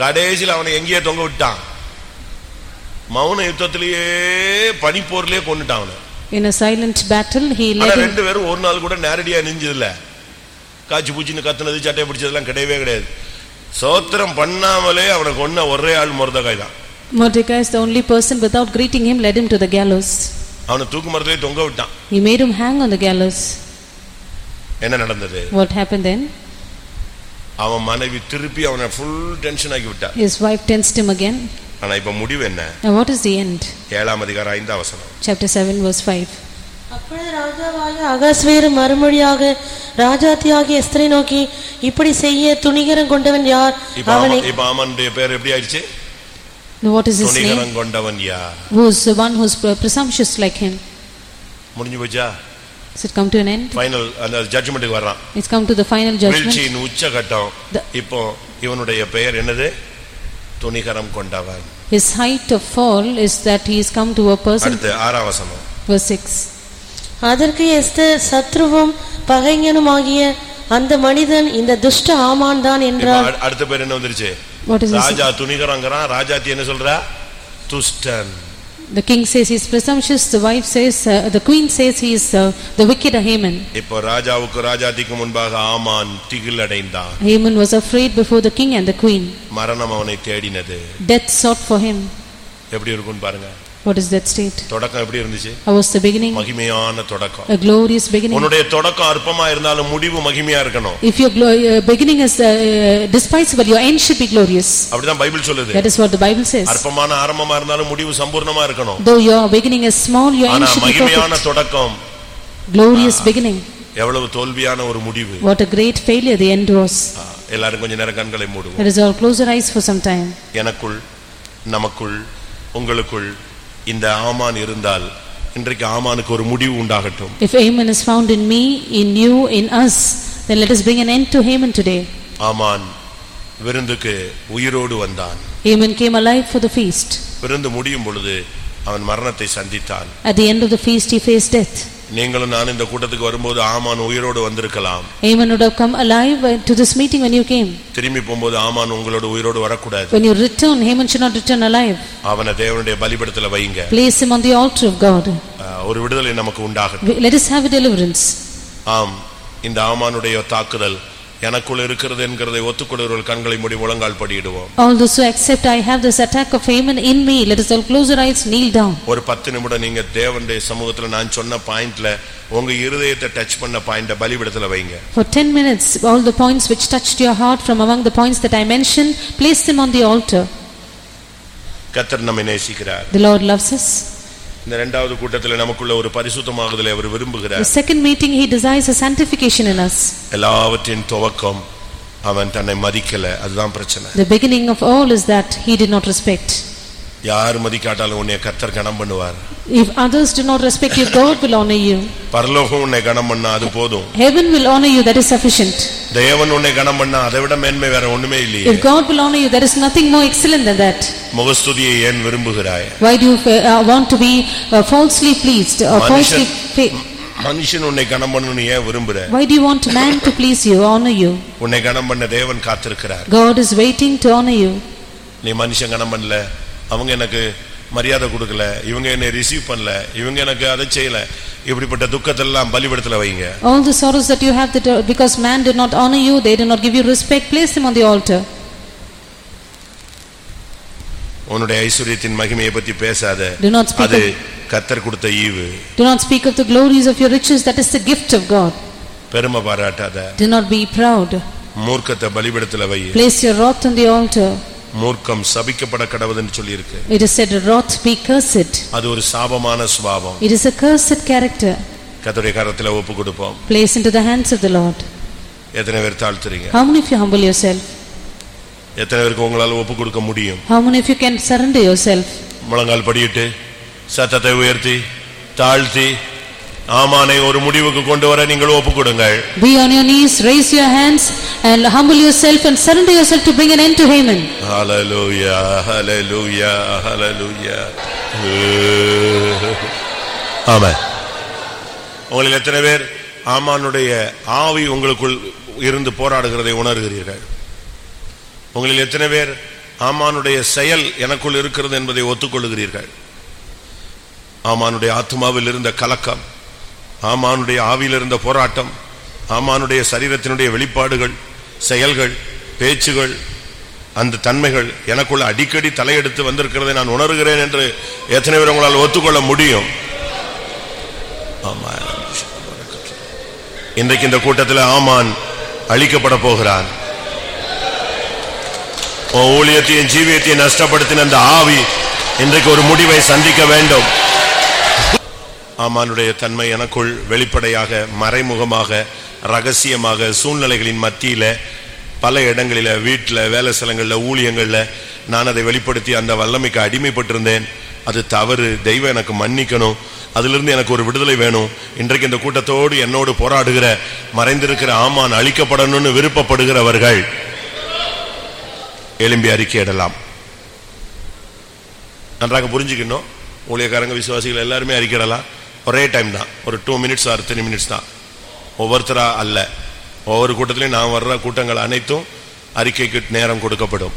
கடைசியில் அவனை எங்கேயே தொங்க விட்டான் மௌன யுத்தத்திலேயே பனிப்போர்லயே கொன்னுட்டான் அவனை
In a silent battle, he led him.
ரெண்டு பேரும் ஒரு நாள் கூட நேரடியா நெஞ்சது இல்ல காய்ச்சி பூச்சின்னு கத்துனது சட்டையை பிடிச்சதெல்லாம் கிடையவே கிடையாது சோத்திரம் பண்ணாமலே அவனை கொன்ன ஒரே ஆள் முருதகாய் தான்
Mordecai is the only person without greeting him led him to the gallows.
அவனை தூக்கு மரத்திலே தொங்க விட்டான்
He made him hang on the gallows.
என்ன நடந்தது
What happened then?
அவன் மனைவி திருப்பி அவனை ஃபுல் டென்ஷன் ஆக்கி விட்டா
His wife tensed him again.
ஆனா இப்ப முடிவு என்ன
Now what is the end?
ஏழாம் அதிகாரம் ஐந்தாம் வசனம்
Chapter 7 verse 5.
அப்பொழுது ராஜாவாகிய அகஸ்வேறு மறுமொழியாக ராஜாத்தியாகிய எஸ்தரை நோக்கி இப்படி செய்ய துணிகரம் கொண்டவன் யார்
இப்ப
அவனை
ஆமா- இப்ப ஆமானுடைய பேர் எப்படி ஆயிடுச்சு
Now what is his name?
துணிகரம் கொண்டவன் யார்
Who is the one who is presumptuous like him?
முடிஞ்சு போச்சா
Has it come to an end?
Final அந்த ஜட்ஜ்மெண்ட்டுக்கு வர்றான்
It's come to the final judgment.
வீழ்ச்சியின் உச்சகட்டம்
The-
இப்போ இவனுடைய பெயர் என்னது துணிகரம் கொண்டவன்
His height of fall is that he is come to a person,
அடுத்து ஆறாம் வசனம்
verse 6.
அதற்கு எஸ்தர் சத்ருவும் பகைஞனுமாகிய அந்த மனிதன் இந்த துஷ்ட ஆமான் தான்
அடு- அடுத்த பேர் என்ன வந்துருச்சு? ராஜா துணிகரங்கிறான் ராஜாத்தி என்ன சொல்றா துஷ்டன்
The king says he is presumptuous, the wife says, uh, the queen says he is uh, the wicked Haman.
இப்போ ராஜாவுக்கு ராஜாத்திக்கு முன்பாக ஆமான் திகில் அடைந்தான்
Haman was afraid before the king and the queen.
மரணம் அவனை தேடினது
Death sought for him.
எப்படி இருக்கும்னு பாருங்க
What is that state?
தொடக்கம் எப்படி இருந்துச்சு
How was the beginning?
மகிமையான தொடக்கம்
A glorious beginning.
உன்னுடைய தொடக்கம் அற்பமா இருந்தாலும் முடிவு மகிமையா இருக்கணும்
If your glo- uh, beginning is uh, despicable, your end should be glorious.
அப்படிதான் பைபிள் சொல்லுது
That is what the Bible says.
அற்பமான ஆரம்பமா இருந்தாலும் முடிவு சம்பூர்ணமா இருக்கணும்
Though your beginning is small, your end
ஆனா
should be
மகிமையான
perfect.
தொடக்கம்
Glorious beginning.
எவ்வளவு தோல்வியான ஒரு முடிவு
What a great failure the end was.
ஆ, எல்லாரும் கொஞ்ச நேரம் கண்களை மூடுவோம்
Let us all close our eyes for some time.
எனக்குள் நமக்குள் உங்களுக்குள் இந்த ஆமான் இருந்தால் இன்றைக்கு ஆமானுக்கு ஒரு முடிவு உண்டாகட்டும்
If Haman is found in me, in you, in us, then let us bring an end to Haman today.
ஆமான் விருந்துக்கு உயிரோடு வந்தான்
Haman came alive for the feast.
விருந்து முடியும் பொழுது அவன் மரணத்தை சந்தித்தான்
At the end of the feast, he faced death.
நீங்களும் நான் இந்த கூட்டத்துக்கு வரும்போது ஆமான் உயிரோடு வந்திருக்கலாம்
Haman would have come alive uh, to this meeting when you came.
திரும்பி போகும்போது ஆமான் உங்களோட உயிரோடு வரக்கூடாது
When you return, Haman should not return alive.
அவனை தேவனுடைய பலிபடத்துல வைங்க
Place him on the altar of God.
ஒரு விடுதலை நமக்கு உண்டாகட்டும்
We- Let us have a deliverance.
ஆம் இந்த ஆமானுடைய தாக்குதல் எனக்குள் இருக்கிறது என்கிறதை ஒத்துக்கொள்கிறவர்கள் கண்களை மூடி முழங்கால் படியிடுவோம்
All those who accept I have this attack of Haman in me, let us all close our eyes, kneel down.
ஒரு பத்து நிமிடம் நீங்க தேவனுடைய சமூகத்துல நான் சொன்ன பாயிண்ட்ல உங்க இருதயத்தை டச் பண்ண பாயிண்ட பலிபடத்துல வைங்க
For ten minutes, all the points which touched your heart from among the points that I mentioned, place them on the altar.
கத்தர் நம்மை நேசிக்கிறார்
The Lord loves us.
இந்த இரண்டாவது கூட்டத்தில் நமக்குள்ள ஒரு பரிசுத்தமாகுதலை அவர்
The
விரும்புகிறார்
second meeting, He desires a sanctification in us.
எல்லாவற்றின் துவக்கம் அவன் தன்னை மதிக்கல அதுதான் பிரச்சனை
The beginning of all is that He did not respect.
யார் மதிக்காட்டாலும் உன்னை கத்தர் கணம் பண்ணுவார்
If others do not respect you, God will honor you.
பரலோகம் உன்னை கணம் பண்ணா அது போதும்
Heaven will honor you, that is sufficient.
தேவன் உன்னை கணம் பண்ணா அதை விட மேன்மை வேற ஒண்ணுமே இல்லையே
If God will honor you, there is nothing more excellent than that.
முகஸ்துதியை ஏன் விரும்புகிறாய்
Why do you uh, want to be uh, falsely pleased or falsely
மனுஷன் உன்னை கணம் பண்ணணும்னு ஏன் விரும்புற
Why do you want man to please you, honor you?
உன்னை கணம் பண்ண தேவன் காத்திருக்கிறார்
God is waiting to honor you.
நீ மனுஷன் கணம் பண்ணல அவங்க எனக்கு மரியாதை கொடுக்கல இவங்க என்னை ரிசீவ் பண்ணல இவங்க எனக்கு அதை செய்யல இப்படிப்பட்ட துக்கத்தெல்லாம் பலிபடத்துல வைங்க
All the sorrows that you have that uh, because man did not honor you, they did not give you respect, place them on the altar.
உன்னுடைய ஐஸ்வர்யத்தின் மகிமையை பத்தி பேசாத அது
of,
கத்தர் கொடுத்த ஈவு
do not speak of the glories of your riches, that is the gift of God.
பெருமை பாராட்டாத
Do not be proud.
மூர்க்கத்தை பலிபடத்துல why
Place your wrath on the altar.
மூர்க்கம் சபிக்கப்பட கடவுதுன்னு சொல்லி இருக்கு
It is said, wrath be cursed.
அது ஒரு சாபமான சுபாவம்
It is a cursed character.
கத்தருடைய கரத்துல ஒப்பு கொடுப்போம்
Place into the hands of the Lord.
எத்தனை பேர் தாழ்த்துறீங்க
How many of you humble yourself?
எத்தனை பேருக்கு உங்களால ஒப்பு கொடுக்க முடியும்
How many of you can surrender yourself?
முழங்கால் படியிட்டு சத்தத்தை உயர்த்தி தாழ்த்தி ஆமானை ஒரு முடிவுக்கு கொண்டு வர நீங்கள் ஒப்பு கொடுங்கள்
Be on your knees, raise your hands and humble yourself and surrender yourself to bring an end to Haman.
ஹalleluya ஹalleluya ஹalleluya ஆமென் உங்களில் எத்தனை பேர் ஆமானுடைய ஆவி உங்களுக்குள் இருந்து போராடுகிறதை உணர்கிறீர்கள்? உங்களில் எத்தனை பேர் ஆமானுடைய செயல் எனக்குள் இருக்கிறது என்பதை ஒத்துக்கொள்கிறீர்கள்? ஆமானுடைய ஆத்மாவில் இருந்த கலக்கம் ஆமானுடைய ஆவியில் இருந்த போராட்டம் ஆமானுடைய சரீரத்தினுடைய வெளிப்பாடுகள் செயல்கள் பேச்சுகள் அந்த தன்மைகள் எனக்குள்ள அடிக்கடி தலையெடுத்து வந்திருக்கிறதை நான் உணர்கிறேன் என்று எத்தனை பேர் உங்களால் ஒத்துக்கொள்ள முடியும்? இன்றைக்கு இந்த கூட்டத்தில் ஆமான் அழிக்கப்பட போகிறான். ஊழியத்தையும் ஜீவியத்தையும் நஷ்டப்படுத்தின அந்த ஆவி இன்றைக்கு ஒரு முடிவை சந்திக்க வேண்டும். ஆமானுடைய தன்மை எனக்குள் வெளிப்படையாக மறைமுகமாக ரகசியமாக சூழ்நிலைகளின் மத்தியில் பல இடங்களில் வீட்டில் வேலை ஸ்தலங்களில் ஊழியங்களில் நான் அதை வெளிப்படுத்தி அந்த வல்லமைக்கு அடிமைப்பட்டிருந்தேன். அது தவறு. தெய்வம் எனக்கு மன்னிக்கணும். அதிலிருந்து எனக்கு ஒரு விடுதலை வேணும். இன்றைக்கு இந்த கூட்டத்தோடு என்னோடு போராடுகிற மறைந்திருக்கிற ஆமான் அழிக்கப்படணும்னு விருப்பப்படுகிறவர்கள் எழும்பி அறிக்கையிடலாம் நன்றாக புரிஞ்சுக்கணும் ஊழியக்காரங்க விசுவாசிகள் எல்லாருமே அறிக்கிடலாம் ஒரே டைம் தான். ஒரு two minutes or three minutes தான். ஒவ்வொருத்தரா அல்ல. ஒவ்வொரு கூட்டத்திலையும் நான் வர்ற கூட்டங்கள் அனைத்தும் அறிக்கைக்கு நேரம் கொடுக்கப்படும்.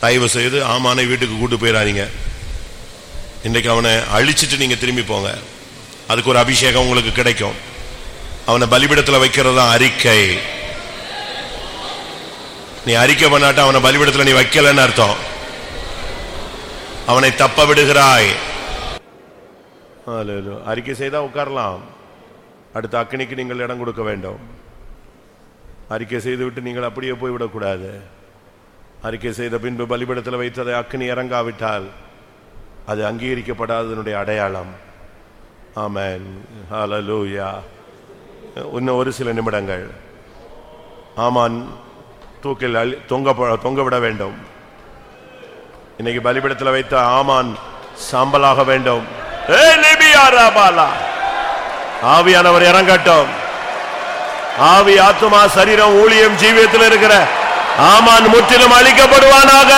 தயவு செய்து ஆமானை வீட்டுக்கு கூட்டு போயிடாதீங்க. இன்றைக்கு அவனை அழிச்சிட்டு நீங்க திரும்பி போங்க. அதுக்கு ஒரு அபிஷேகம் உங்களுக்கு கிடைக்கும். அவனை பலிபிடத்தில் வைக்கிறது தான் அறிக்கை. நீ அறிக்கை பண்ணாட்ட அவனை பலிபிடத்தில் நீ வைக்கலன்னு அர்த்தம். அவனை தப்ப விடுகிறாய். அறிக்கை செய்தா உட்காரலாம் அடுத்த அக்கினிக்கு நீங்கள் இடம் கொடுக்க வேண்டும் அறிக்கை செய்துவிட்டு நீங்கள் அப்படியே போய்விடக்கூடாது அறிக்கை செய்த பின்பு பலிபடத்தில் வைத்ததை அக்னி இறங்காவிட்டால் அது அங்கீகரிக்கப்படாததனுடைய அடையாளம் ஆமேன் ஹலலூயா இன்னும் ஒரு சில நிமிடங்கள் ஆமான் தூக்கில் அழி- தொங்க தொங்க விட வேண்டும் இன்னைக்கு பலிபடத்தில் வைத்த ஆமான் சாம்பலாக வேண்டும் ஆவியானவர் இறங்கட்டும். ஆவி ஆத்துமா சரீரம் ஊழியம் ஜீவியத்தில் இருக்கிற ஆமான் முற்றிலும் அழிக்கப்படுவானாக.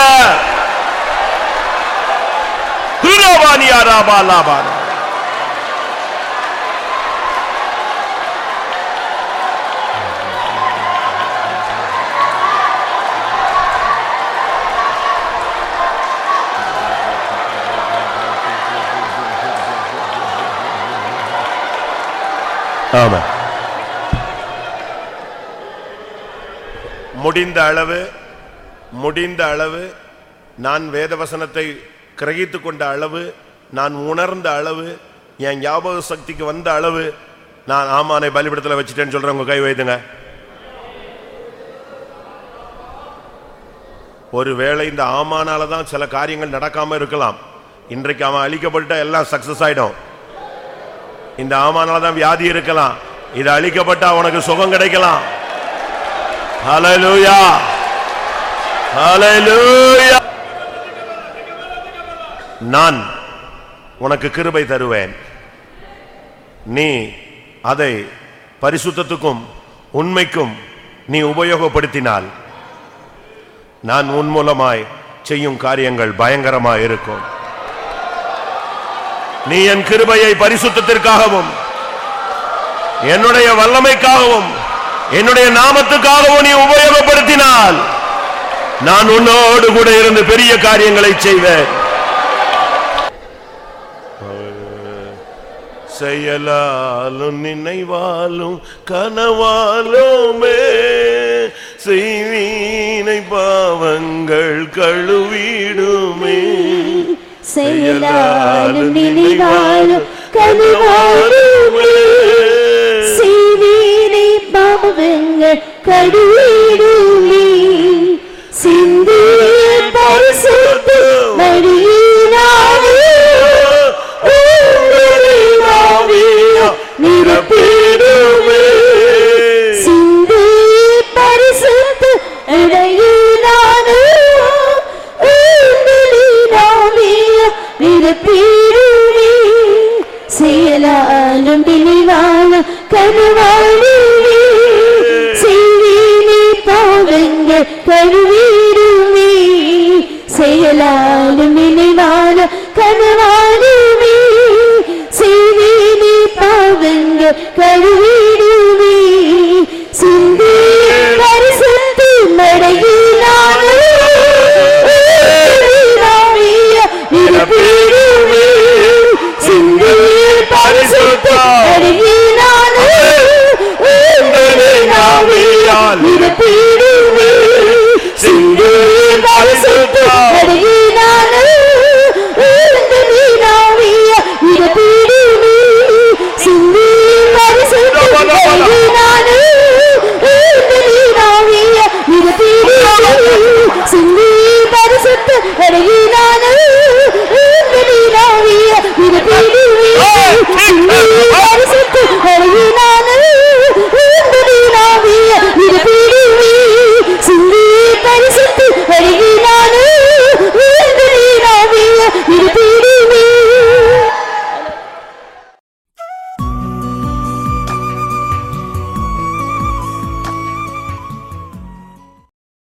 ஆமாம் முடிந்த அளவு முடிந்த அளவு நான் வேதவசனத்தை கிரகித்து கொண்ட அளவு நான் உணர்ந்த அளவு என் ஞாபக சக்திக்கு வந்த அளவு நான் ஆமானை பலிபடத்தில் வச்சுட்டேன்னு சொல்றேன் கை வைத்துங்க. ஒருவேளை இந்த ஆமானால தான் சில காரியங்கள் நடக்காமல் இருக்கலாம். இன்றைக்கு அவன் அழிக்கப்பட்ட எல்லாம் சக்சஸ் ஆகிடும் இந்த ஆமானால தான் வியாதி இருக்கலாம். இது அழிக்கப்பட்டா உனக்கு சுகம் கிடைக்கலாம். ஹalleluya ஹalleluya நான் உனக்கு கிருபை தருவேன். நீ அதை பரிசுத்தத்துக்கும் உண்மைக்கும் நீ உபயோகப்படுத்தினால் நான் உன் மூலமாய் செய்யும் காரியங்கள் பயங்கரமாக இருக்கும் நீ என் கிருபையை பரிசுத்திற்காகவும் என்னுடைய வல்லமைக்காகவும் என்னுடைய நாமத்துக்காகவும் நீ உபயோகப்படுத்தினால் நான் உன்னோடு கூட இருந்து பெரிய காரியங்களை செய்வேன். செயலாலும் நினைவாலும் கனவாலுமே செய்வீனை பாவங்கள் கழுவிடுமே.
செயலாலும் நினைவாலும் கனவாலுமே செய்வீனை பாவங்கள் கடுவிடுமே சிந்திய பரிசுத்த மடியினாலே